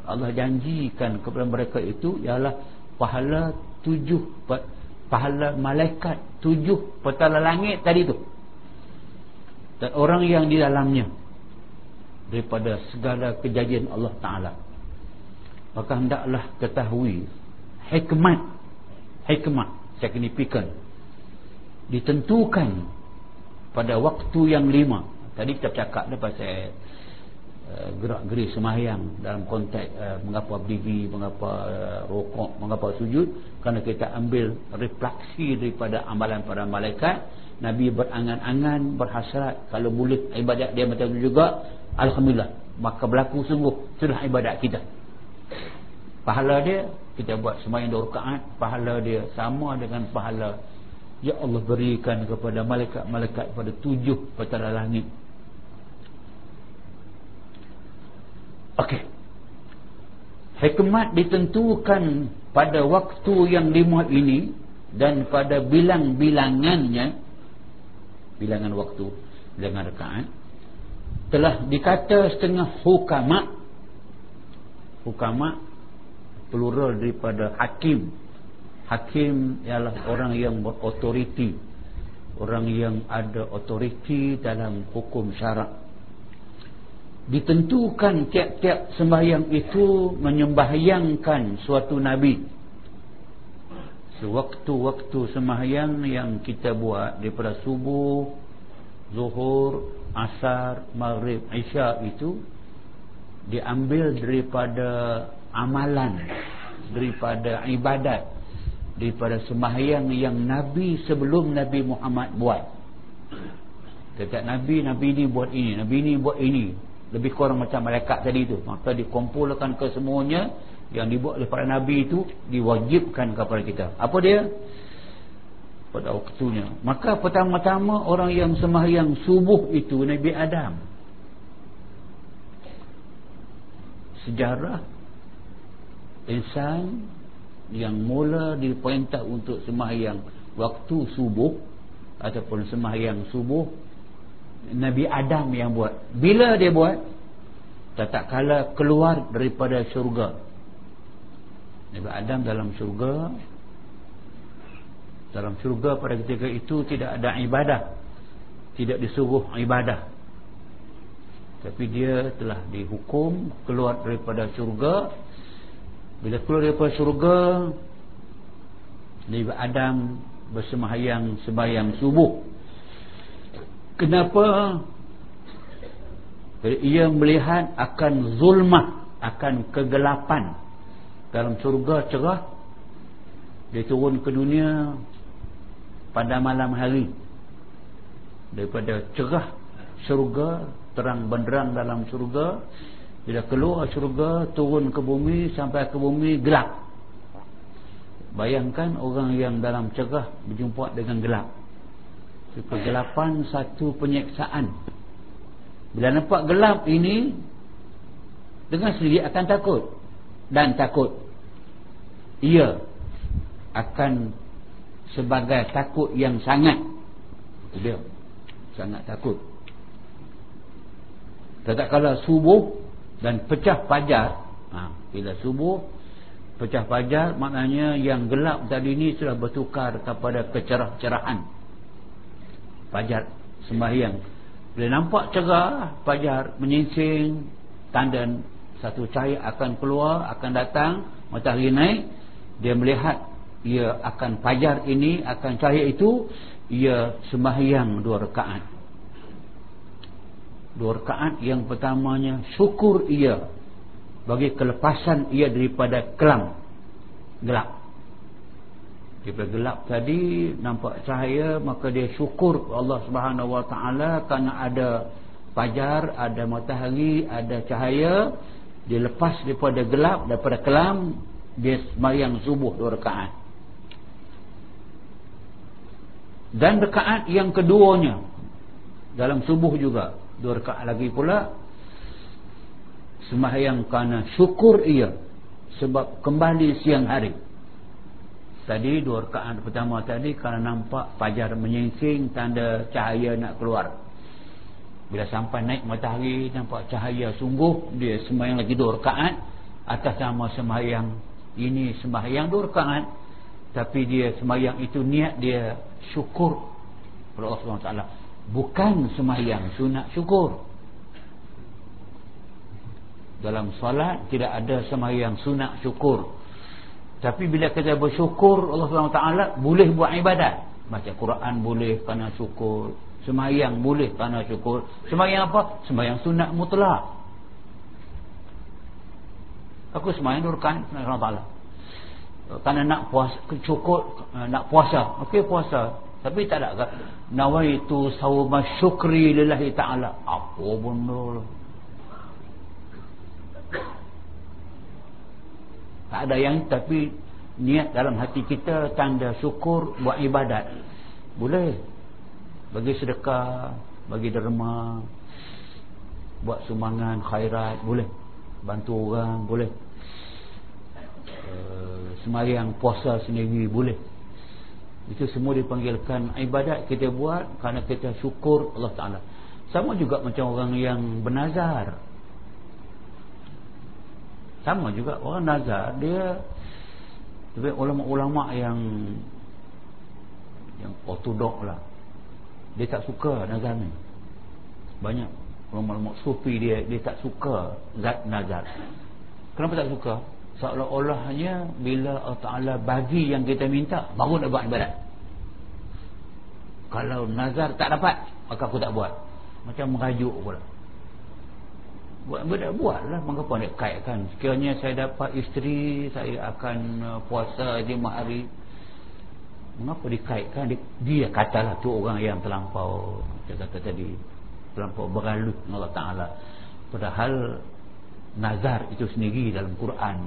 Allah janjikan kepada mereka itu ialah pahala tujuh pahala malaikat tujuh petala langit tadi tu. Dan orang yang di dalamnya daripada segala kejadian Allah Ta'ala. Maka hendaklah ketahui hikmat hikmat signifikan ditentukan pada waktu yang lima. Tadi kita cakap dah pasal gerak-geri semahyang dalam konteks uh, mengapa berdiri mengapa uh, rokok mengapa sujud. Kerana kita ambil refleksi daripada amalan para malaikat Nabi berangan-angan berhasrat. Kalau boleh ibadat dia macam itu juga Alhamdulillah maka berlaku sungguh. Sudah ibadat kita. Pahala dia kita buat semayang dua rakaat. Pahala dia sama dengan pahala Ya Allah berikan kepada malaikat-malaikat pada tujuh petala langit Okey. Hikmat ditentukan pada waktu yang lima ini Dan pada bilang-bilangannya Bilangan waktu Bilangan rekaan Telah dikata setengah hukamak Hukamak Plural daripada hakim. Hakim ialah orang yang berautoriti orang yang ada otoriti dalam hukum syarak ditentukan tiap-tiap sembahyang itu menyembahyangkan suatu nabi sewaktu-waktu sembahyang yang kita buat daripada subuh zuhur asar maghrib isya itu diambil daripada amalan daripada ibadat daripada sembahyang yang Nabi sebelum Nabi Muhammad buat Setiap Nabi, Nabi ni buat ini, Nabi ni buat ini. Lebih kurang macam malaikat tadi tu. Maka dikumpulkan ke semuanya yang dibuat oleh para Nabi itu diwajibkan kepada kita. Apa dia? Pada waktunya. Maka pertama-tama orang yang sembahyang subuh itu Nabi Adam. Sejarah insan yang mula diperintah untuk sembahyang waktu subuh ataupun sembahyang subuh Nabi Adam yang buat. Bila dia buat? Tak kala keluar daripada syurga. Nabi Adam dalam syurga. Dalam syurga pada ketika itu tidak ada ibadah. Tidak disuruh ibadah. Tapi dia telah dihukum keluar daripada syurga. Bila keluar daripada syurga Nabi Adam bersembahyang sembahyang subuh Kenapa? Ia melihat akan zulmah, akan kegelapan dalam surga cerah. Dia turun ke dunia pada malam hari. Daripada cerah surga, terang benderang dalam surga. Bila keluar surga, turun ke bumi, sampai ke bumi, gelap. Bayangkan orang yang dalam cerah berjumpa dengan gelap kegelapan satu penyeksaan bila nampak gelap ini dengan sendiri akan takut. Dan takut ia akan sebagai takut yang sangat. Dia. Sangat takut. Tetap kalau subuh dan pecah pajar ha, bila subuh pecah pajar maknanya yang gelap tadi ini sudah bertukar kepada kecerah-cerahan fajar sembahyang. Bila nampak cerah fajar menyingsing tanda satu cahaya akan keluar akan datang matahari naik. Dia melihat ia akan fajar ini akan cahaya itu ia sembahyang dua rakaat. Dua rakaat yang pertamanya syukur ia bagi kelepasan ia daripada kelam gelap daripada gelap tadi nampak cahaya maka dia syukur Allah Subhanahu Wa Taala kerana ada fajar ada matahari ada cahaya. Dia lepas daripada gelap daripada kelam dia sembahyang subuh dua rakaat. Dan rakaat yang keduanya dalam subuh juga dua rakaat lagi pula sembahyang kerana syukur ia sebab kembali siang hari tadi dua rakaat pertama tadi kerana nampak fajar menyingsing tanda cahaya nak keluar. Bila sampai naik matahari nampak cahaya sungguh dia sembahyang lagi dua rakaat. Atas nama sembahyang ini sembahyang dua rakaat. Tapi dia sembahyang itu niat dia syukur kepada Allah SWT bukan sembahyang sunat syukur. Dalam solat tidak ada sembahyang sunat syukur tapi bila kita bersyukur Allah SWT boleh buat ibadat. Baca Quran boleh kerana syukur. Semayang boleh kerana syukur. Semayang apa? Semayang sunat mutlak. Aku semayang durkan Allah Ta'ala. Kerana nak puasa, syukur, nak puasa. Okey puasa. Tapi tak ada nawaitu sawma syukri lillahi ta'ala. Apa benda lah. Tak ada yang tapi niat dalam hati kita tanda syukur buat ibadat. Boleh. Bagi sedekah bagi derma buat sumbangan khairat boleh. Bantu orang boleh. Uh, semayang puasa sendiri boleh. Itu semua dipanggilkan ibadat kita buat kerana kita syukur Allah Ta'ala. Sama juga macam orang yang bernazar sama juga orang nazar. Dia tapi ulama-ulama yang yang ortodok lah. Dia tak suka nazar ni. Banyak ulama-ulama sufi dia dia tak suka zat nazar. Kenapa tak suka? Seolah-olahnya bila Allah Ta'ala bagi yang kita minta baru nak buat ibadat. Kalau nazar tak dapat maka aku tak buat. Macam merajuk pula buat buat buatlah mengapa nak kaitkan sekiranya saya dapat isteri saya akan uh, puasa lima hari mengapa dikaitkan? Dia, katalah tu orang yang terlampau kita kata tadi terlampau beralut Allah Ta'ala. Padahal nazar itu sendiri dalam Quran.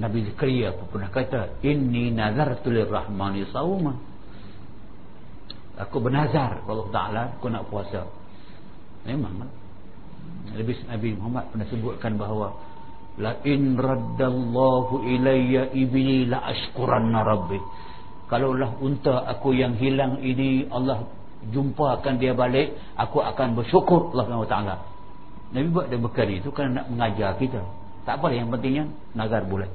Nabi Zakaria pernah kata inni nazartu lirrahmani sawma. Aku bernazar Allah Ta'ala aku nak puasa. Memang Nabi, Nabi Muhammad pernah sebutkan bahawa la in raddallahu ilayya ibni la ashkuranna rabbi. Kalaulah unta aku yang hilang ini Allah jumpakan dia balik aku akan bersyukur Allah Ta'ala. Nabi buat dia berkali itu kerana nak mengajar kita. Tak apa yang pentingnya nazar boleh.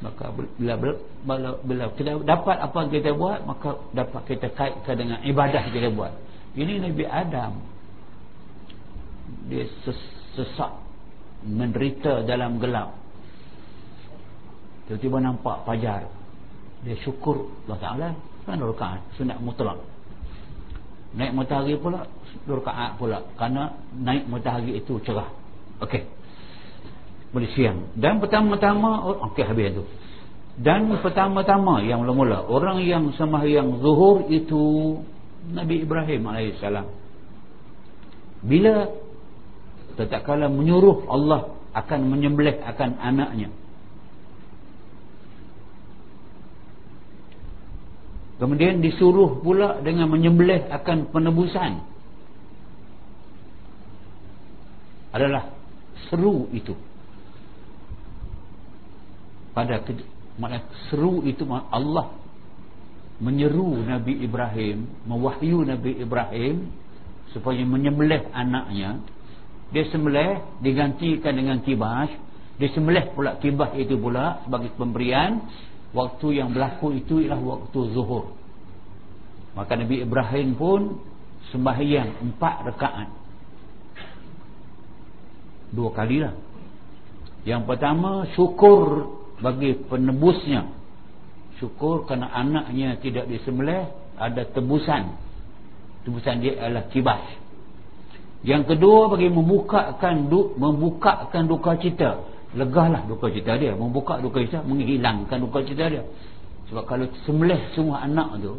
Maka bila, bila, bila kita dapat apa yang kita buat maka dapat kita kaitkan dengan ibadah kita buat. Ini Nabi Adam dia sesak menderita dalam gelap. Tiba-tiba nampak fajar. Dia syukur Allah Ta'ala kan rakaat? Sunat mutlak. Naik matahari pula rakaat pula. Kerana naik matahari itu cerah. Okey. Boleh siang. Dan pertama-tama oh, okey habis tu. Dan pertama-tama yang mula-mula orang yang sembahyang zuhur itu Nabi Ibrahim AS bila tetap kala menyuruh Allah akan menyembelih akan anaknya. Kemudian disuruh pula dengan menyembelih akan penebusan. Adalah seru itu. Pada seru itu Allah menyeru Nabi Ibrahim mewahyu Nabi Ibrahim supaya menyembelih anaknya dia sembelih digantikan dengan kibas dia sembelih pula kibas itu pula sebagai pemberian. Waktu yang berlaku itu ialah waktu zuhur. Maka Nabi Ibrahim pun sembahyang empat rekaat dua kalilah yang pertama syukur bagi penebusnya. Syukur kerana anaknya tidak disembelih ada tebusan. Tebusan dia adalah kibas yang kedua bagi membukakan membukakan duka cita. Legahlah duka cita dia. Membuka duka cita menghilangkan duka cita dia. Sebab kalau sembelih semua anak tu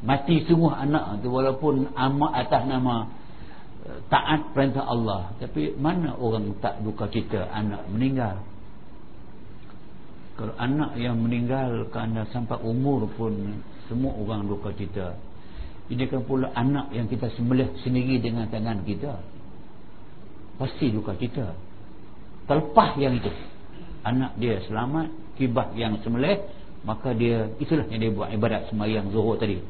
mati semua anak tu walaupun amat atas nama eh, taat perintah Allah tapi mana orang tak duka cita anak meninggal? Kalau anak yang meninggal kerana sampai umur pun semua orang luka cita ini kan pula anak yang kita sembelih sendiri dengan tangan kita. Pasti luka cita terlepas yang itu. Anak dia selamat kibah yang sembelih maka dia itulah yang dia buat ibadat semayang zuhur tadi.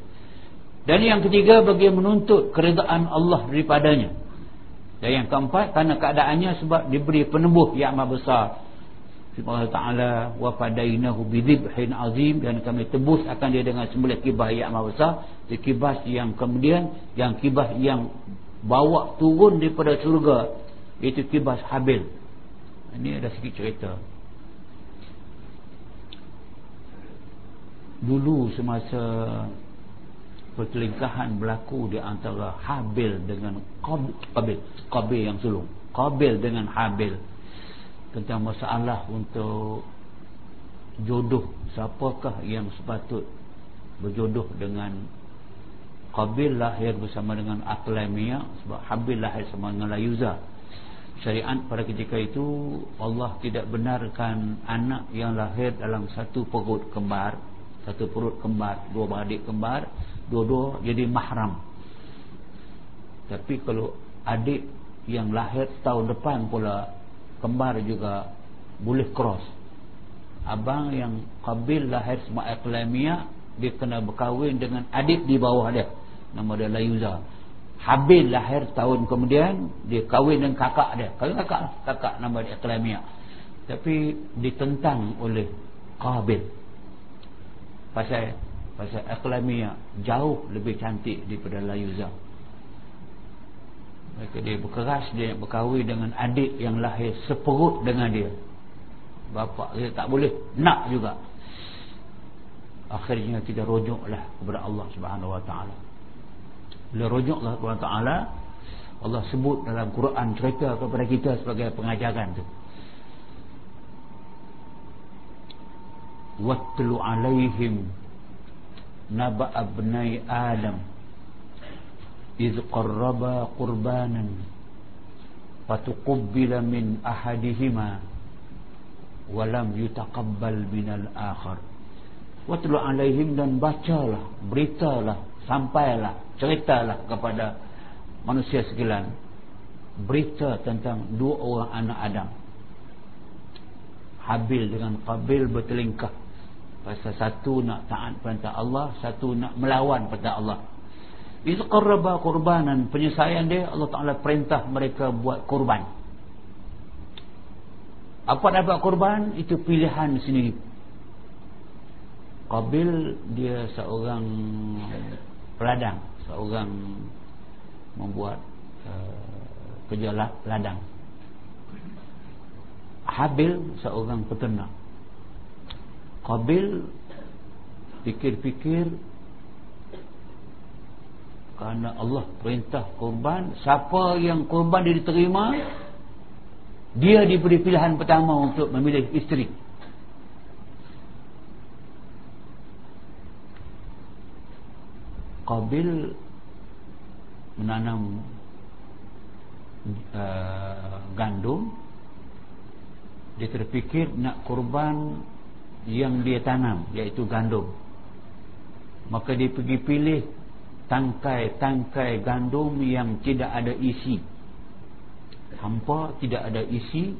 Dan yang ketiga bagi menuntut keredaan Allah daripadanya. Dan yang keempat kerana keadaannya sebab diberi penembuh yang amat besar Allah Ta'ala wa fadainahu bidhibhin azim. Dan kami tebus akan dia dengan sembelih kibah yang amat besar. Kibah yang kemudian yang kibah yang bawa turun daripada surga itu kibah Habil. Ini ada sikit cerita. Dulu semasa pertelingkahan berlaku di antara Habil dengan Qabil. Qabil yang sulung. Qabil dengan Habil tentang masalah untuk jodoh. Siapakah yang sepatut berjodoh dengan Qabil lahir bersama dengan Aqlamiyah sebab Habil lahir bersama dengan Layuza. Syariat pada ketika itu Allah tidak benarkan anak yang lahir dalam satu perut kembar satu perut kembar dua beradik kembar dua-dua jadi mahram. Tapi kalau adik yang lahir tahun depan pula kembar juga boleh cross. Abang yang Qabil lahir semak Aqlamiyah dia kena berkahwin dengan adik di bawah dia. Nama dia Layuza. Habil lahir tahun kemudian dia kahwin dengan kakak dia. Kahwin kakak kakak nama dia Aqlamiyah tapi ditentang oleh Qabil. Pasal pasal Aqlamiyah jauh lebih cantik daripada Layuza Maka dia berkeras dia berkahwin dengan adik yang lahir seperut dengan dia. Bapa dia tak boleh nak juga. Akhirnya kita rujuklah kepada Allah Subhanahu Wa Taala. Bila rujuklah kepada Allah Taala, Allah sebut dalam Quran cerita kepada kita sebagai pengajaran tu. Wattlu alaihim naba abnai adam qarraba qurbanan fatuqabbala min ahadihima wa lam yutaqabbal min al-akhar watlu alaihim dan bacalah beritalah sampailah ceritalah kepada manusia sekalian berita tentang dua orang anak Adam. Habil dengan Qabil bertelingkah. Pasal satu nak taat perintah Allah satu nak melawan perintah Allah itu qarraba qurbanan penyelesaian dia Allah Taala perintah mereka buat kurban. Apa dapat kurban? Itu pilihan sendiri. Qabil dia seorang peladang seorang membuat uh, kerja ladang. Habil seorang peternak. Qabil fikir-fikir kerana Allah perintah kurban siapa yang kurban dia diterima dia diberi pilihan pertama untuk memilih isteri. Qabil menanam uh, gandum. Dia terfikir nak kurban yang dia tanam iaitu gandum. Maka dia pergi pilih tangkai-tangkai gandum yang tidak ada isi. Hampa tidak ada isi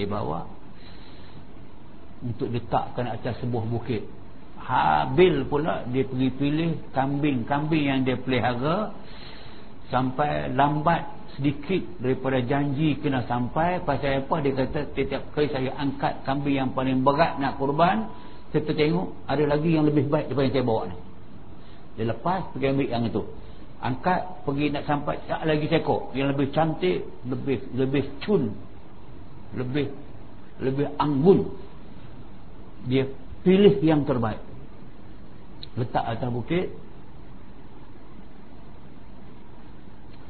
dia bawa untuk letakkan atas sebuah bukit. Habil pula dia pergi pilih kambing-kambing yang dia pelihara sampai lambat sedikit daripada janji kena sampai. Pasal apa? Dia kata setiap kali saya angkat kambing yang paling berat nak kurban saya tengok ada lagi yang lebih baik daripada yang saya bawa ni dia lepas pergi ambil yang itu. Angkat pergi nak sampai tak lagi sekok yang lebih cantik lebih lebih cun lebih lebih anggun. Dia pilih yang terbaik. Letak atas bukit.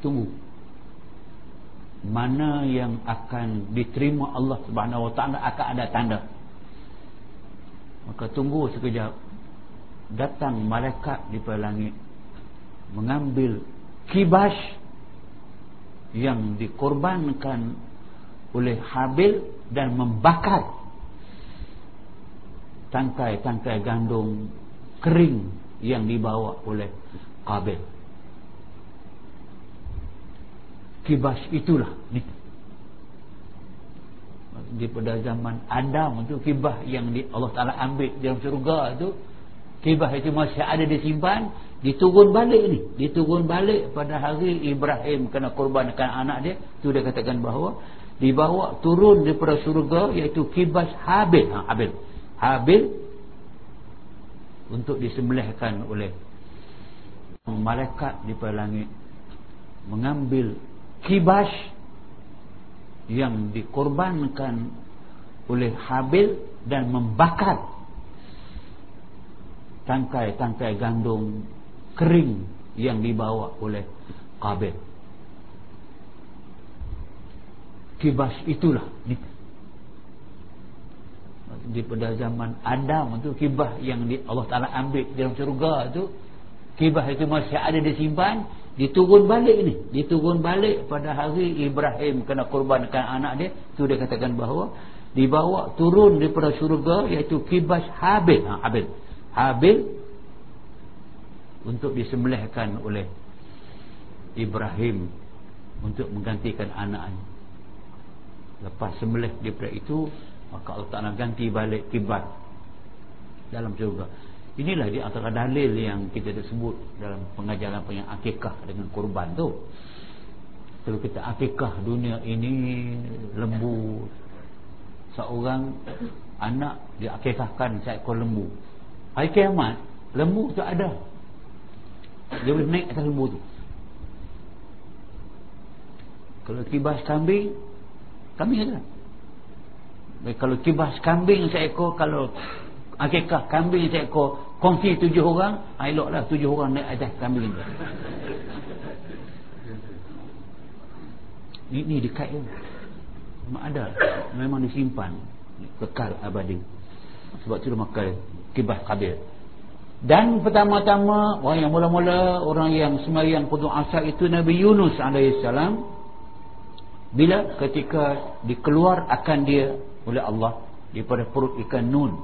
Tunggu. Mana yang akan diterima Allah Subhanahu Wa Taala akan ada tanda. Maka tunggu sekejap. Datang malaikat di langit mengambil kibas yang dikorbankan oleh Habil dan membakar tangkai-tangkai gandum kering yang dibawa oleh Qabil kibas itulah ni. Di pada zaman Adam tu kibah yang Allah Taala ambil dalam syurga tu kibah itu masih ada disimpan diturun balik ni. Diturun balik pada hari Ibrahim kena korbankan anak dia tu dia katakan bahawa dibawa turun daripada syurga iaitu kibas Habil. Ha, Habil. Habil untuk disembelihkan oleh malaikat di langit mengambil kibas yang dikorbankan oleh Habil dan membakar tangkai-tangkai gandum kering yang dibawa oleh Qabil. Kibas itulah. Di pada zaman Adam itu kibah yang di Allah Ta'ala ambil dalam syurga itu kibah itu masih ada disimpan diturun balik ni. Diturun balik pada hari Ibrahim kena kurbankan anak dia tu dia katakan bahawa dibawa turun daripada syurga iaitu kibas Habil. Ha, Habil Habil untuk disembelihkan oleh Ibrahim untuk menggantikan anaknya lepas sembelih daripada itu maka Allah Ta'ala ganti balik kibas dalam syurga Inilah di antara dalil yang kita sebut dalam pengajaran yang akikah dengan kurban tu. Kalau kita akikah dunia ini lembu seorang anak diakikahkan seekor lembu. Hari kiamat lembu tu ada. Dia boleh naik atas lembu tu. Kalau kibas kambing kambing ada. Kalau kibas kambing seekor kalau akikah kambing seekor kongsi tujuh orang ha, eloklah tujuh orang naik atas kambing ni ni, ni dekat je memang ada memang disimpan kekal abadi sebab tu dia makan kibas kabir dan pertama-tama orang yang mula-mula orang yang sembahyang kudu asar itu Nabi Yunus alaihissalam bila ketika dikeluar akan dia oleh Allah daripada perut ikan nun.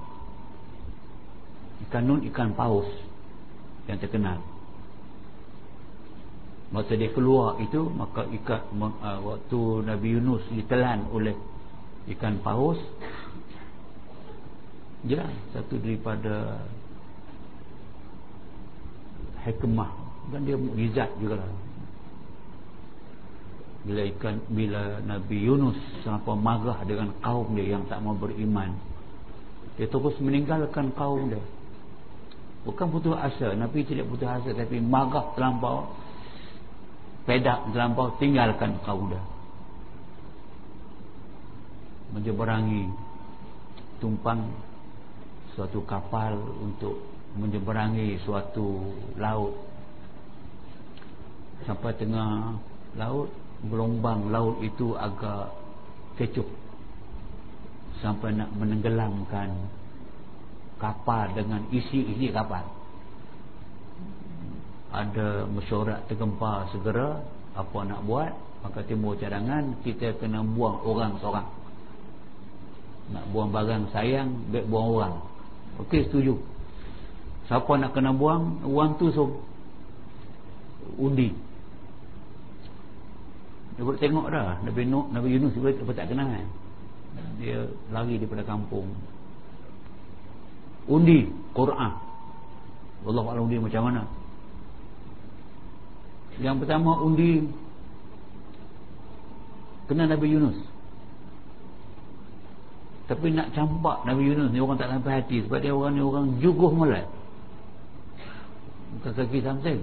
Ikan nun ikan paus yang terkenal. Masa dia keluar itu maka ikan uh, waktu Nabi Yunus ditelan oleh ikan paus ya satu daripada hikmah. Dan dia mukjizat juga lah bila ikan bila Nabi Yunus sampai marah dengan kaum dia yang tak mau beriman dia terus meninggalkan kaum dia. Bukan putus asa. Nabi tidak putus asa tapi marah terlampau pedak terlampau tinggalkan kaum dia. Menyeberangi tumpang suatu kapal untuk menyeberangi suatu laut. Sampai tengah laut gelombang laut itu agak kecup sampai nak menenggelamkan kapal dengan isi-isi kapal. Ada mesyuarat tergempar segera apa nak buat? Maka timbul cadangan kita kena buang orang seorang. Nak buang barang sayang baik buang orang Okey setuju. Siapa nak kena buang Uang tu so Undi. Dia boleh tengok dah. Nabi, Nuh, Nabi Yunus dia boleh tak kenal kan? Dia lari daripada kampung. Undi Quran. Allah Allah undi macam mana. Yang pertama undi. Kena Nabi Yunus Tapi nak campak Nabi Yunus ni orang tak sampai hati. Sebab dia orang ni orang juguh mulai. Bukan kaki something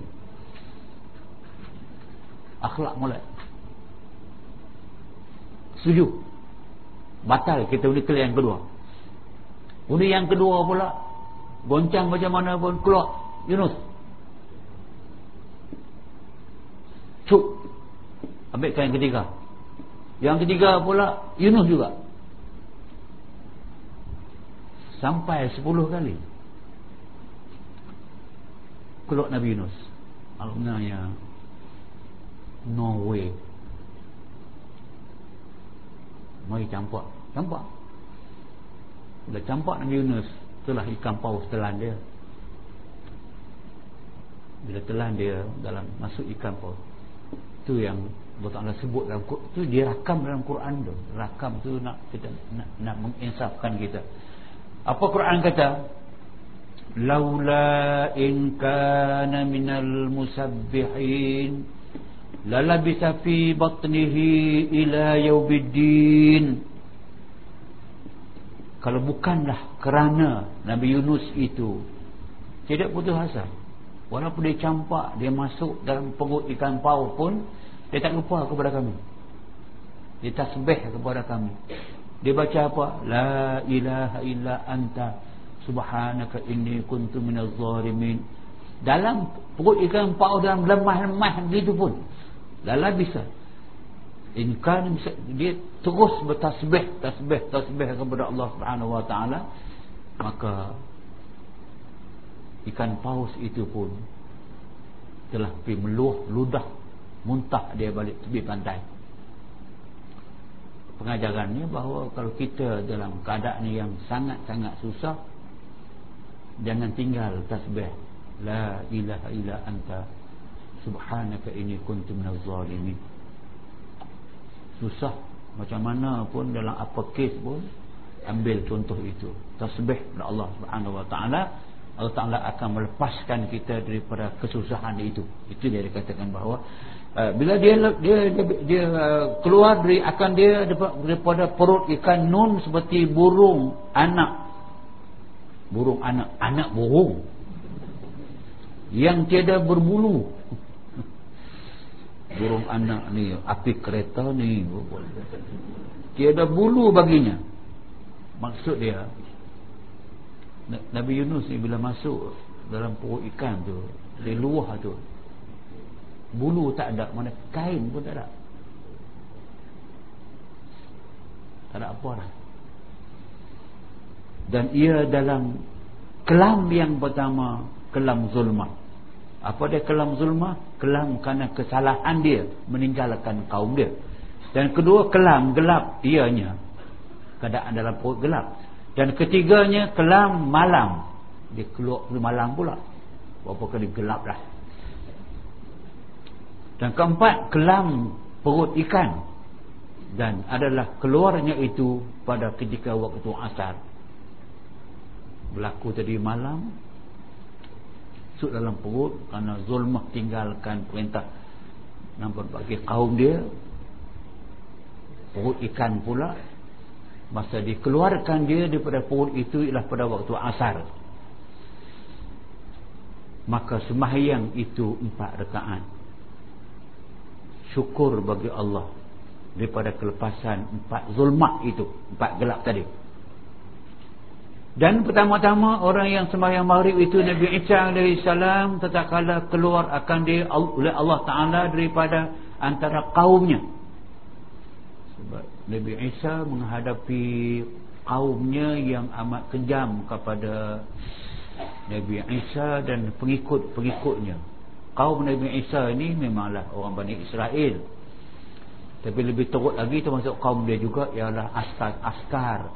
akhlak mulai. Setuju? Batal kita undi ke yang kedua. Undi yang kedua pula goncang macam mana pun keluar Yunus. Cuk. Ambil yang ketiga. Yang ketiga pula Yunus juga sampai sepuluh kali. Keluar Nabi Yunus. Alhamdulillah No way. Mari campak. Campak. Bila campak Nabi Yunus Itulah ikan paus telan dia. Bila telan dia Dalam masuk ikan paus Itu yang Allah Ta'ala sebut dalam Itu dia rakam dalam Quran tu. Rakam tu nak kita nak, nak menginsafkan kita Apa Quran kata? Laula in kana minal musabbihin lalabisa fi batnihi ila yaumiddin. Kalau bukanlah kerana Nabi Yunus itu tidak putus asa walaupun dia campak dia masuk dalam perut ikan paus pun dia tak lupa kepada kami. Dia tasbih kepada kami dia baca apa? La ilaha illa anta. Subhanaka inni kuntu minaz zalimin. Dalam perut ikan paus dalam lemah-lemah gitu pun. Lala bisa. Inkan dia terus bertasbih tasbih tasbih kepada Allah Subhanahu wa taala maka ikan paus itu pun telah pergi meluah ludah muntah dia balik tepi pantai pengajarannya bahawa kalau kita dalam keadaan yang sangat-sangat susah jangan tinggal tasbih la ilaha illa anta subhanaka inni kuntu minaz zalimin. Susah. Macam mana pun dalam apa kes pun ambil contoh itu. Tasbih kepada Allah Subhanahu wa taala Allah Taala akan melepaskan kita daripada kesusahan itu. Itu dia dikatakan bahawa uh, bila dia dia dia, dia uh, keluar dari akan dia daripada perut ikan nun seperti burung anak. Burung anak anak burung. Yang tiada berbulu. Burung anak ni api kereta ni. Tiada bulu baginya. Maksud dia Nabi Yunus ni bila masuk dalam perut ikan tu di luar tu. Bulu tak ada mana kain pun tak ada. Tak ada apa lah. Dan ia dalam kelam yang pertama kelam zulmah. Apa dia kelam zulmah? Kelam kerana kesalahan dia meninggalkan kaum dia. Dan kedua kelam gelap ianya. Keadaan dalam perut gelap dan ketiganya kelam malam. Dia keluar malam pula. Berapa kali gelap dah dan keempat kelam perut ikan. Dan adalah keluarnya itu pada ketika waktu asar. Berlaku tadi malam. Sud dalam perut kerana zulmah tinggalkan perintah nampak bagi kaum dia. Perut ikan pula masa dikeluarkan dia daripada perut itu ialah pada waktu asar. Maka sembahyang itu empat rekaat syukur bagi Allah daripada kelepasan empat zulmat itu empat gelap tadi. Dan pertama-tama orang yang sembahyang maghrib itu Nabi Isa alaihi salam tatkala keluar akan dia oleh Allah Taala daripada antara kaumnya. Sebab Nabi Isa menghadapi kaumnya yang amat kejam kepada Nabi Isa dan pengikut-pengikutnya kaum Nabi Isa ini memanglah orang Bani Israel tapi lebih teruk lagi termasuk kaum dia juga ialah askar-askar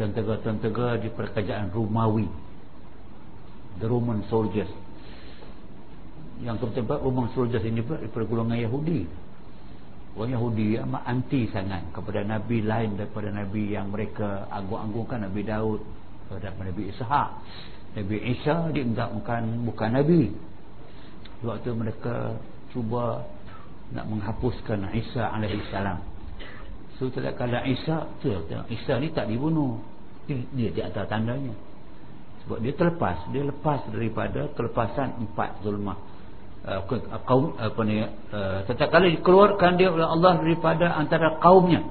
tentera-tentera di perkerjaan Romawi. The Roman soldiers. Yang kebetulan Roman soldiers ini pula daripada golongan Yahudi. Orang Yahudi amat anti sangat kepada Nabi lain daripada Nabi yang mereka agung-agungkan Nabi Daud dan Nabi Ishaq. Nabi Isa dianggap bukan, bukan Nabi. Waktu mereka cuba nak menghapuskan Isa salam. So tak kala Isa Isa ni tak dibunuh. Dia di atas tandanya. Sebab dia terlepas, dia lepas daripada kelepasan empat zulmah. Uh, kaum apa ni uh, setiap kali dikeluarkan dia oleh Allah daripada antara kaumnya.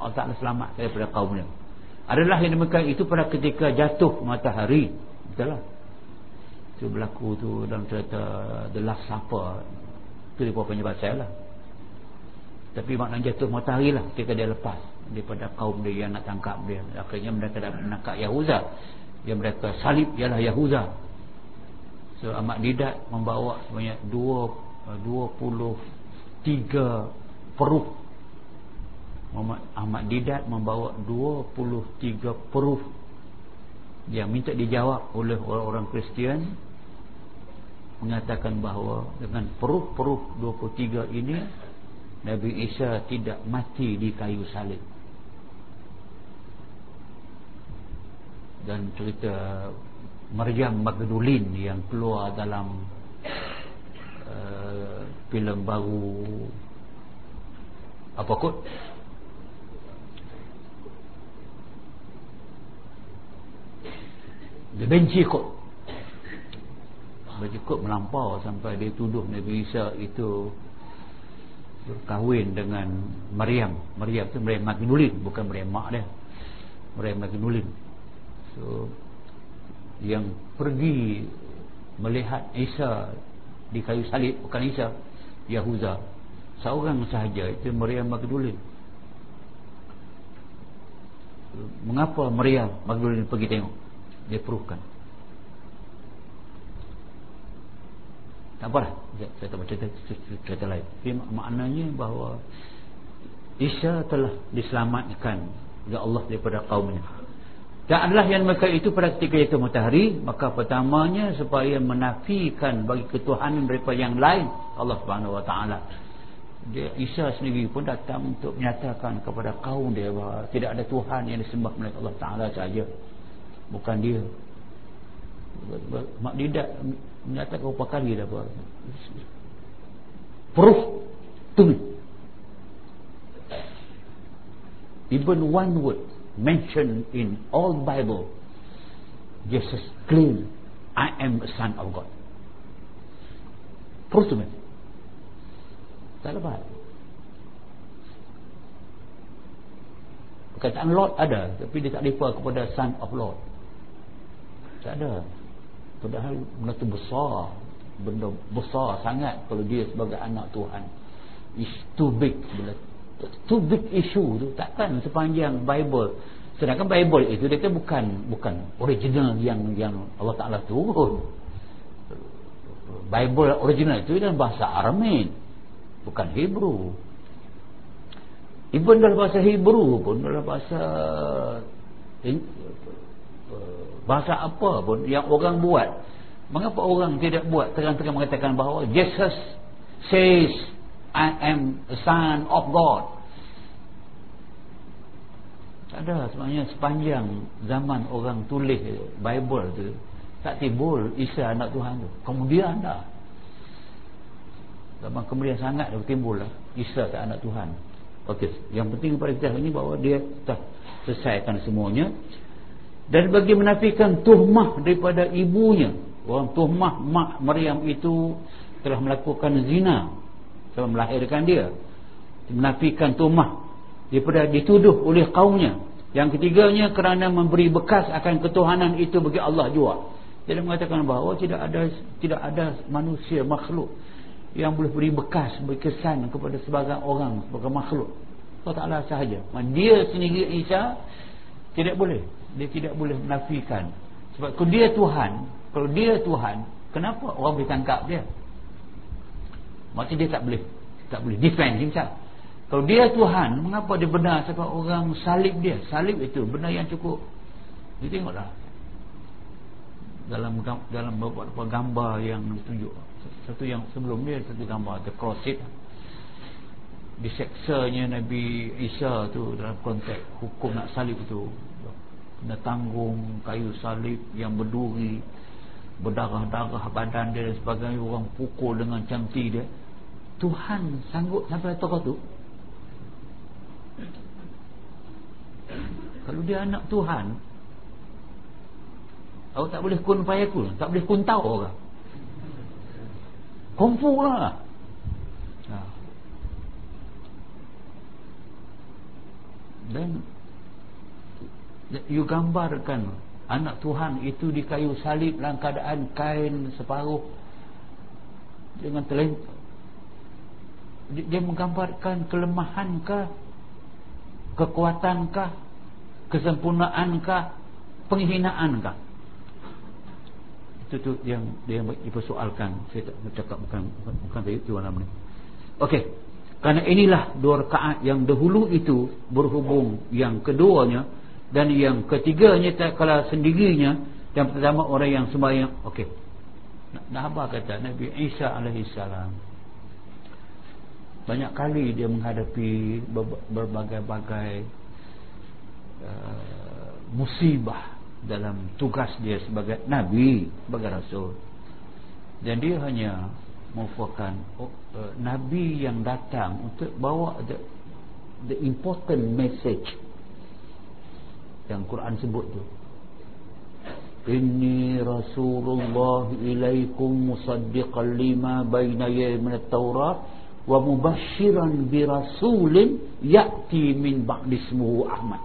Allah Ta'ala selamat daripada kaumnya. Adalah yang demikian itu pada ketika jatuh matahari. Betul lah. Itu berlaku tu dalam cerita The Last Supper. Itu dia penyebab saya lah. Tapi maknanya jatuh matahari lah ketika dia lepas daripada kaum dia yang nak tangkap dia. Akhirnya mereka dah menangkap Yahuza. Yang mereka salib ialah Yahuza so Ahmad Didat membawa sebanyak 23 peruf Muhammad Ahmad Didat membawa 23 peruf yang minta dijawab oleh orang-orang Kristian mengatakan bahawa dengan peruf-peruf 23 ini Nabi Isa tidak mati di kayu salib. Dan cerita Maryam Magdalene yang keluar dalam uh, filem baru apa kot? Dia benci kot. Bercukup melampau sampai dia tuduh Nabi Isa itu berkahwin dengan Maryam. Maryam tu Maryam Magdalene bukan Maryam mak dia. Maryam Magdalene so yang pergi melihat Isa di kayu salib bukan Isa Yahuza. Seorang sahaja itu Maryam Magdalene. Mengapa Maryam Magdalene pergi tengok? Dia perlukan tak apalah. Saya tak cerita, cerita lain. Tapi maknanya bahawa Isa telah diselamatkan oleh Allah daripada kaumnya dan adalah yang mereka itu pada ketika itu matahari maka pertamanya supaya menafikan bagi ketuhanan mereka yang lain Allah subhanahu wa ta'ala. Dia Isa sendiri pun datang untuk menyatakan kepada kaum dia bahawa tidak ada Tuhan yang disembah oleh Allah Ta'ala saja bukan dia. Mak didak menyatakan berapa kali dah buat. Proof to me. Even one word mentioned in all Bible Jesus claimed I am a son of God. To me. Tak dapat perkataan Lord ada tapi dia tak refer kepada son of Lord. Tak ada. Padahal benda tu besar. Benda besar sangat Kalau dia sebagai anak Tuhan. It's too big benda, Too big issue tu Takkan sepanjang Bible. Sedangkan Bible itu dia bukan bukan original yang yang Allah Taala turun. Bible original itu dalam bahasa Arameik bukan Hebrew. Even dalam bahasa Hebrew pun dalam bahasa bahasa apa pun yang orang buat. Mengapa orang tidak buat terang-terang mengatakan bahawa Jesus says I am a son of God tak ada sebenarnya sepanjang zaman orang tulis Bible tu tak timbul Isa anak Tuhan tu. Kemudian dah. Zaman kemudian sangat dah timbul lah. Isa tak anak Tuhan. Okey, yang penting kepada kita ini bahawa dia telah selesaikan semuanya. Dan bagi menafikan tuhmah daripada ibunya. Orang tuhmah mak Maryam itu telah melakukan zina. Telah melahirkan dia. Menafikan tuhmah daripada dituduh oleh kaumnya. Yang ketiganya kerana memberi bekas akan ketuhanan itu bagi Allah juga dia mengatakan bahawa tidak ada tidak ada manusia makhluk yang boleh beri bekas beri kesan kepada sebagian orang sebagai makhluk. Allah Ta'ala sahaja. Dia sendiri Isa tidak boleh. Dia tidak boleh menafikan. Sebab kalau dia Tuhan kalau dia Tuhan kenapa orang boleh tangkap dia? Maksudnya dia tak boleh. Tak boleh defend himself kalau dia Tuhan mengapa dia benar sebab orang salib dia? Salib itu benar yang cukup. Dia tengoklah. Dalam dalam beberapa gambar yang tunjuk. Satu yang sebelum dia satu gambar the cross it diseksanya Nabi Isa tu dalam konteks hukum nak salib tu kena tanggung kayu salib yang berduri berdarah-darah badan dia dan sebagainya. Orang pukul dengan cantik dia. Tuhan sanggup sampai tokoh tu kalau dia anak Tuhan Awak tak boleh kun payakul Tak boleh kun tahu orang. Kungfu lah. Ha. Dan You gambarkan Anak Tuhan itu di kayu salib Dalam keadaan kain separuh Dengan telah Dia menggambarkan kelemahankah Kekuatankah? Kesempurnaankah? Penghinaankah itu tu yang dia dipersoalkan. Saya tak cakap bukan bukan saya itu nama ni okey. Kerana inilah dua rakaat yang dahulu itu berhubung yang keduanya dan yang ketiganya tak kala sendirinya yang pertama orang yang sembahyang. Okey. Nak apa kata Nabi Isa alaihi salam banyak kali dia menghadapi berbagai-bagai uh, musibah dalam tugas dia sebagai Nabi sebagai Rasul. Dan dia hanya merupakan oh, uh, Nabi yang datang untuk bawa the, the important message yang Quran sebut tu. Inni Rasulullah ilaikum musaddiqan lima baina yai min at-taurat wa mubashiran bi rasulin ya'ti min ba'di ismuhu Ahmad.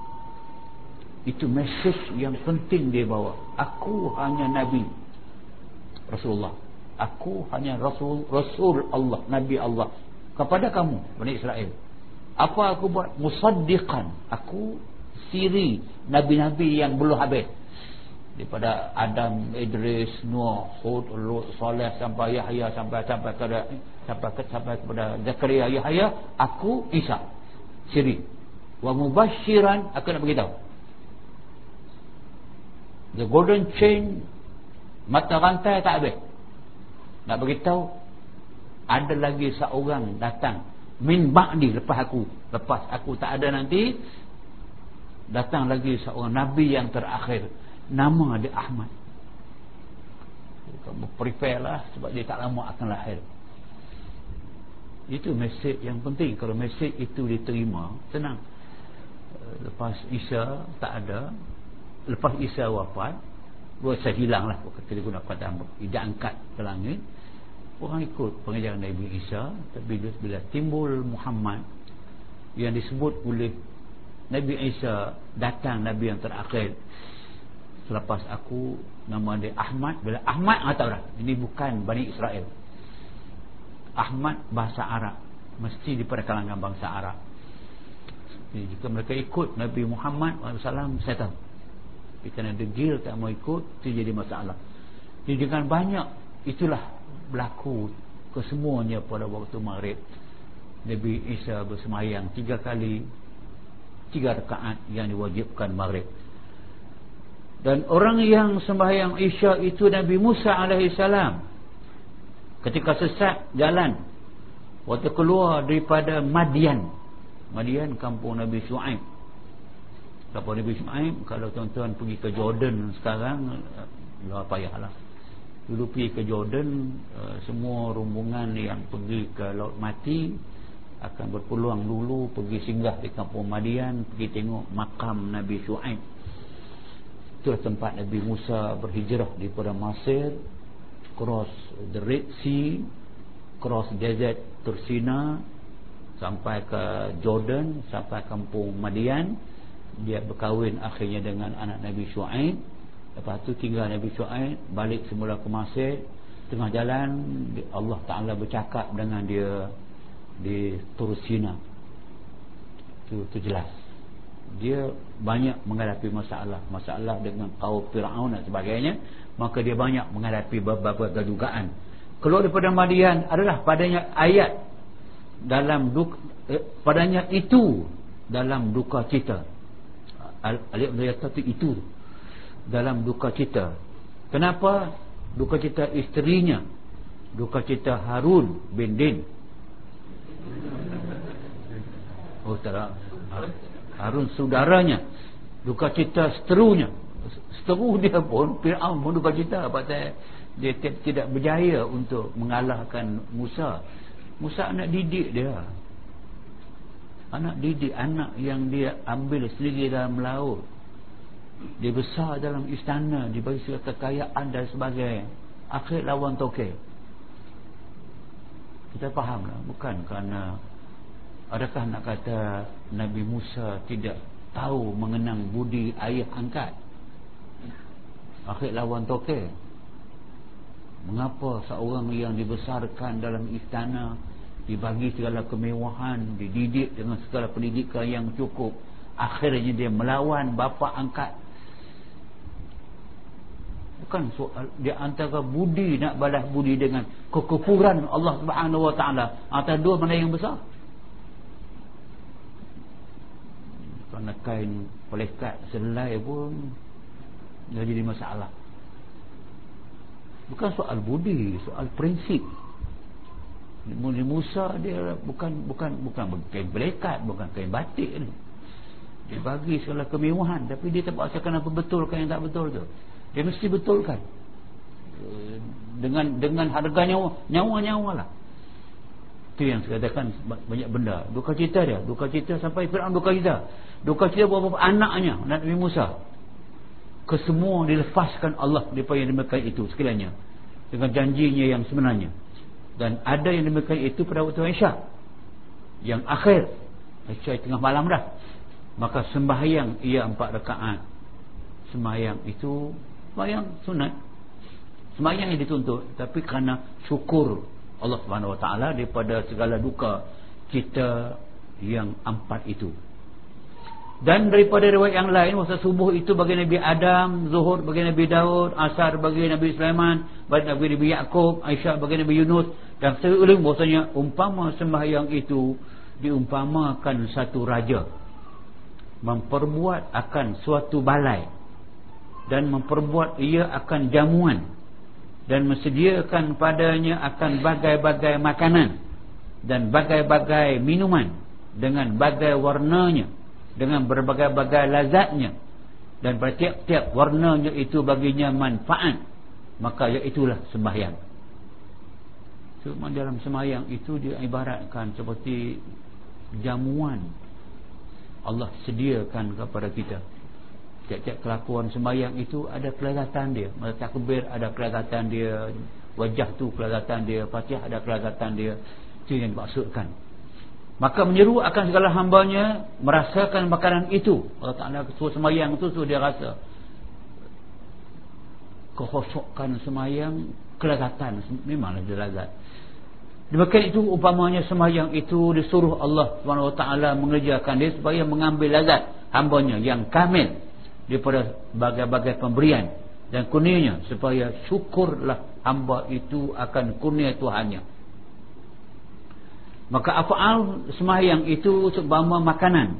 Itu mesej yang penting dia bawa. Aku hanya nabi Rasulullah. Aku hanya rasul rasul Allah nabi Allah. Kepada kamu Bani Israel. Apa aku buat? Musaddiqan. Aku siri nabi-nabi yang belum habis daripada Adam Idris Nuh Hud Lut Saleh sampai Yahya sampai sampai kepada sampai sampai kepada Zakaria Yahya aku Isa. Siri. Wa mubashiran aku nak beritahu. The golden chain Mata rantai tak habis. Nak beritahu Ada lagi seorang datang. Min ba'di lepas aku. Lepas aku tak ada nanti Datang lagi seorang Nabi yang terakhir Nama dia Ahmad. Kamu prepare lah Sebab dia tak lama akan lahir. Itu mesej yang penting. Kalau mesej itu diterima Tenang. Lepas Isya tak ada lepas Isa wafat saya hilang lah. Kita guna kata tidak angkat ke langit. Orang ikut pengajaran Nabi Isa tapi bila timbul Muhammad yang disebut oleh Nabi Isa datang Nabi yang terakhir selepas aku nama dia Ahmad. Bila Ahmad atau lah ini bukan Bani Israel. Ahmad bahasa Arab. Mesti di kalangan bangsa Arab. Jadi, jika mereka ikut Nabi Muhammad SAW saya tahu. Tapi kerana degil tak mau ikut itu jadi masalah. Jadi dengan banyak itulah berlaku kesemuanya pada waktu maghrib. Nabi Isa bersemayang tiga kali tiga rakaat yang diwajibkan maghrib dan orang yang sembahyang Isya itu Nabi Musa alaihissalam ketika sesat jalan waktu keluar daripada Madian. Madian kampung Nabi Shu'aib Kampung Nabi Shu'aib kalau tuan-tuan pergi ke Jordan sekarang luar payahlah. Dulu pergi ke Jordan uh, semua rombongan yang pergi ke Laut Mati akan berpeluang dulu pergi singgah di kampung Madian pergi tengok makam Nabi Shu'aib itulah tempat Nabi Musa berhijrah daripada Masir cross the Red Sea cross desert Tursina sampai ke Jordan sampai kampung Madian. Dia berkahwin akhirnya dengan anak Nabi Shu'aib. Lepas tu tinggal Nabi Shu'aib balik semula ke Masir. Tengah jalan Allah Ta'ala bercakap dengan dia di Tursina. Itu, itu jelas dia banyak menghadapi masalah. Masalah dengan kaum Fir'aun dan sebagainya. Maka dia banyak menghadapi beberapa kedugaan keluar daripada Madian adalah padanya ayat dalam duka, eh, padanya itu dalam duka cita. Alif Abdul itu itu dalam duka cita. Kenapa duka cita isterinya? Duka cita Harun bin Din. Oh tak Harun saudaranya. Duka cita seterunya. Seteru dia pun Fir'aun pun duka cita pasal dia tidak berjaya untuk mengalahkan Musa. Musa anak didik dia. Anak didik anak yang dia ambil sendiri dalam laut. Dia besar dalam istana dibagi segala kekayaan dan sebagainya. Akhir lawan toke kita faham lah bukan kerana adakah nak kata Nabi Musa tidak tahu mengenang budi ayah angkat. Akhir lawan toke. Mengapa seorang yang dibesarkan dalam istana dibagi segala kemewahan dididik dengan segala pendidikan yang cukup akhirnya dia melawan bapa angkat? Bukan soal dia antara budi nak balas budi dengan kekufuran Allah Subhanahu Wa Taala antara dua mana yang besar kerana kain pelekat selai pun dah jadi masalah bukan soal budi soal prinsip Nabi Musa dia bukan bukan bukan kain belekat bukan kain batik ni. Dia bagi segala kemewahan tapi dia terpaksakan apa betulkan yang tak betul tu. Dia mesti betulkan. Dengan dengan harga nyawa nyawa-nyawa lah. Itu yang saya katakan banyak benda. Duka cita dia, duka cita sampai Firaun duka cita. Duka cita beberapa anaknya Nabi Musa. Kesemua dilepaskan Allah daripada yang demikian itu sekaliannya. Dengan janjinya yang sebenarnya. Dan ada yang demikian itu pada waktu Aisyah yang akhir. Aisyah tengah malam dah. Maka sembahyang ia empat rakaat. Sembahyang itu sembahyang sunat. Sembahyang yang dituntut. Tapi kerana syukur Allah Subhanahu Wa Taala daripada segala duka kita yang empat itu. Dan daripada riwayat yang lain masa subuh itu bagi Nabi Adam, Zuhur bagi Nabi Daud, Asar bagi Nabi Sulaiman, bagi Nabi Nabi Aisyah bagi Nabi Yunus dan seuling bahasanya umpama sembahyang itu diumpamakan satu raja. Memperbuat akan suatu balai dan memperbuat ia akan jamuan dan mesediakan padanya akan bagai-bagai makanan dan bagai-bagai minuman dengan bagai warnanya dengan berbagai-bagai lazatnya. Dan pada tiap-tiap warnanya itu baginya manfaat maka iaitulah sembahyang. Cuma dalam sembahyang itu dia ibaratkan seperti jamuan. Allah sediakan kepada kita tiap-tiap kelakuan sembahyang itu ada kelazatan dia. Masa takbir ada kelazatan dia. Wajah tu kelazatan dia. Fatihah ada kelazatan dia. Itu yang dimaksudkan. Maka menyeru akan segala hambanya merasakan makanan itu. Allah Ta'ala suruh semayang itu suruh dia rasa. Kehosokan semayang kelazatan memanglah dia lazat Demikian itu umpamanya sembahyang itu disuruh Allah SWT mengerjakan dia supaya mengambil lazat hambanya yang kamil daripada bagai-bagai pemberian dan kurnianya supaya syukurlah hamba itu akan kurnia Tuhannya. Maka afal sembahyang itu sebama makanan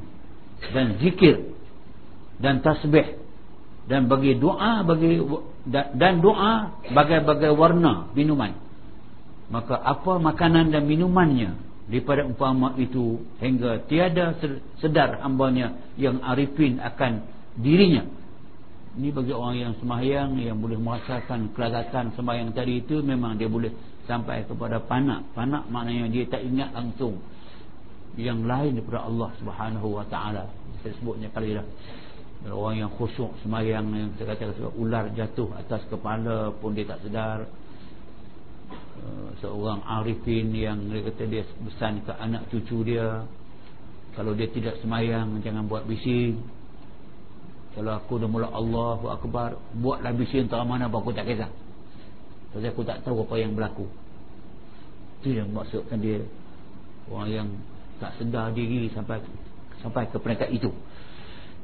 dan zikir dan tasbih dan bagi doa bagi dan doa bagai-bagai warna minuman maka apa makanan dan minumannya daripada umpama itu hingga tiada sedar hambanya yang arifin akan dirinya. Ini bagi orang yang semahyang yang boleh merasakan kelazatan sembahyang tadi itu memang dia boleh sampai kepada panak. Panak maknanya dia tak ingat langsung yang lain daripada Allah subhanahu wa ta'ala. Saya sebutnya kali dah. Orang yang khusyuk semayang yang saya kata ular jatuh atas kepala pun dia tak sedar. Eh, seorang arifin yang dia kata dia pesan ke anak cucu dia. Kalau dia tidak semayang jangan buat bising kalau aku dah mula Allahu Akbar buatlah bising entah mana pun aku tak kisah. Sebab aku tak tahu apa yang berlaku. Itu yang maksudkan dia orang yang tak sedar diri sampai sampai ke peringkat itu.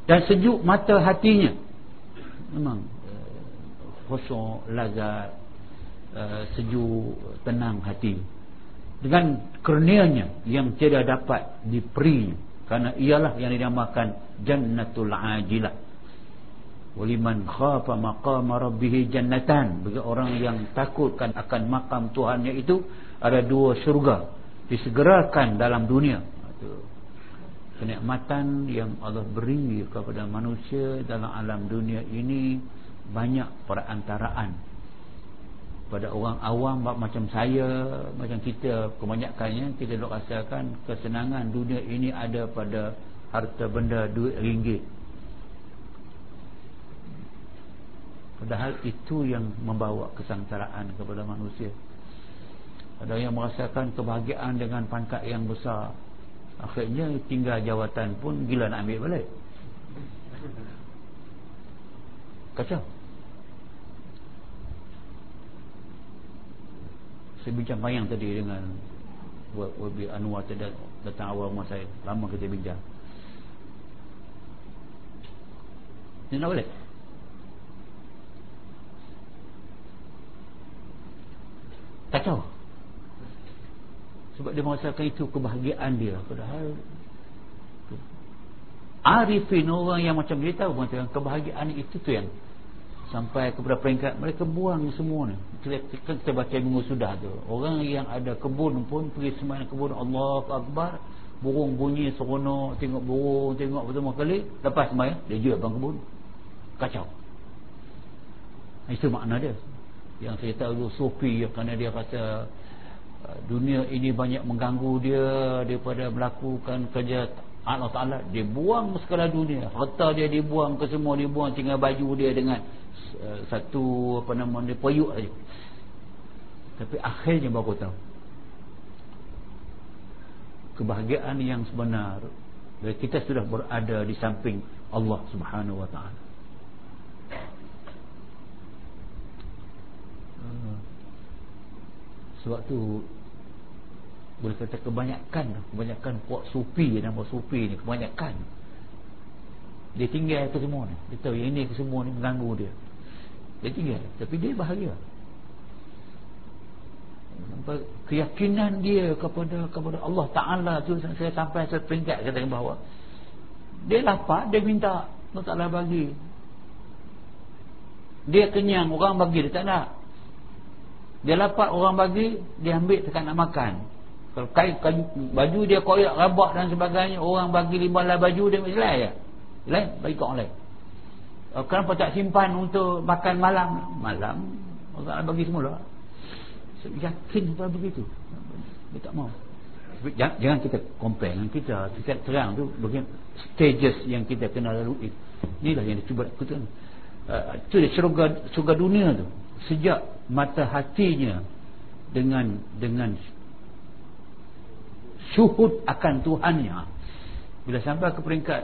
Dan sejuk mata hatinya. Memang uh, khusyuk lazat Uh, sejuk tenang hati. Dengan kernianya yang tidak dapat diperi. Kerana ialah yang dinamakan jannatul ajilah waliman khafa maqama rabbih jannatan. Bagi orang yang takutkan akan makam Tuhannya itu ada dua syurga disegerakan dalam dunia. Kenikmatan yang Allah beri kepada manusia dalam alam dunia ini banyak perantaraan. Pada orang awam macam saya macam kita kebanyakannya kita rasakan kesenangan dunia ini ada pada harta benda duit ringgit padahal itu yang membawa kesengsaraan kepada manusia. Ada yang merasakan kebahagiaan dengan pangkat yang besar. Akhirnya tinggal jawatan pun gila nak ambil balik. Kacau. Saya bincang bayang tadi dengan Wabi Anwar tadi datang awal rumah saya. Lama kita bincang. Ni nak boleh kacau sebab dia merasakan itu kebahagiaan dia. Padahal Arifin orang yang macam dia tahu macam kebahagiaan itu tu yang sampai kepada peringkat mereka buang semua ni. Kita, kita, kita baca minggu sudah tu. Orang yang ada kebun pun pergi semain kebun Allah Akbar burung bunyi seronok tengok burung tengok pertama kali lepas semain dia jual bang kebun. Kacau. Itu makna dia yang saya tahu sufi kerana dia kata uh, dunia ini banyak mengganggu dia daripada melakukan kerja Allah Ta'ala. Dia buang segala dunia. Harta dia dibuang ke semua dibuang tinggal baju dia dengan Eh, satu apa nama dia payuk saja tapi akhirnya baru tahu kebahagiaan yang sebenar kita sudah berada di samping Allah subhanahu wa ta'ala eh, sebab tu boleh kata kebanyakan kebanyakan puak supi nama supi ni kebanyakan. Dia tinggal ke semua ni. Dia tahu yang ini semua ni mengganggu dia. Dia tinggal. Tapi dia bahagia. Keyakinan dia kepada kepada Allah Ta'ala tu saya sampai saya peringkat kata bahawa dia lapar dia minta Allah Ta'ala bagi. Dia kenyang orang bagi dia tak nak dia lapar orang bagi dia ambil tekan nak makan. Kalau kain, kain baju dia koyak rabak dan sebagainya orang bagi lima lah baju dia ambil selai je. Lain bagi kau orang lain. Oh, kenapa tak simpan untuk makan malam? Malam Allah bagi semula. So, yakin pada begitu. Dia tak mau. Jangan, jangan kita compare dengan kita. Kita terang tu bagian stages yang kita kena lalui. Inilah yang dicuba kita uh, itu dia syurga, syurga dunia tu sejak mata hatinya dengan dengan syuhud akan Tuhannya bila sampai ke peringkat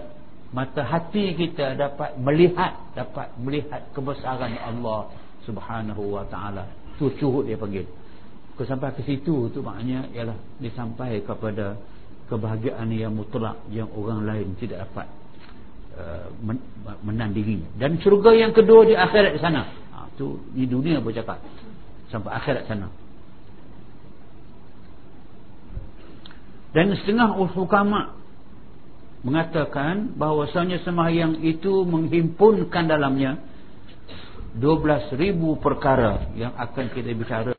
mata hati kita dapat melihat dapat melihat kebesaran Allah Subhanahu wa taala tu syuhud dia panggil Kalau sampai ke situ tu maknanya ialah disampai kepada kebahagiaan yang mutlak yang orang lain tidak dapat uh, menandingi. Dan syurga yang kedua di akhirat di sana. Tu di dunia bercakap sampai akhirat sana. Dan setengah ulama mengatakan bahawasanya sembahyang itu menghimpunkan dalamnya 12,000 perkara yang akan kita bicara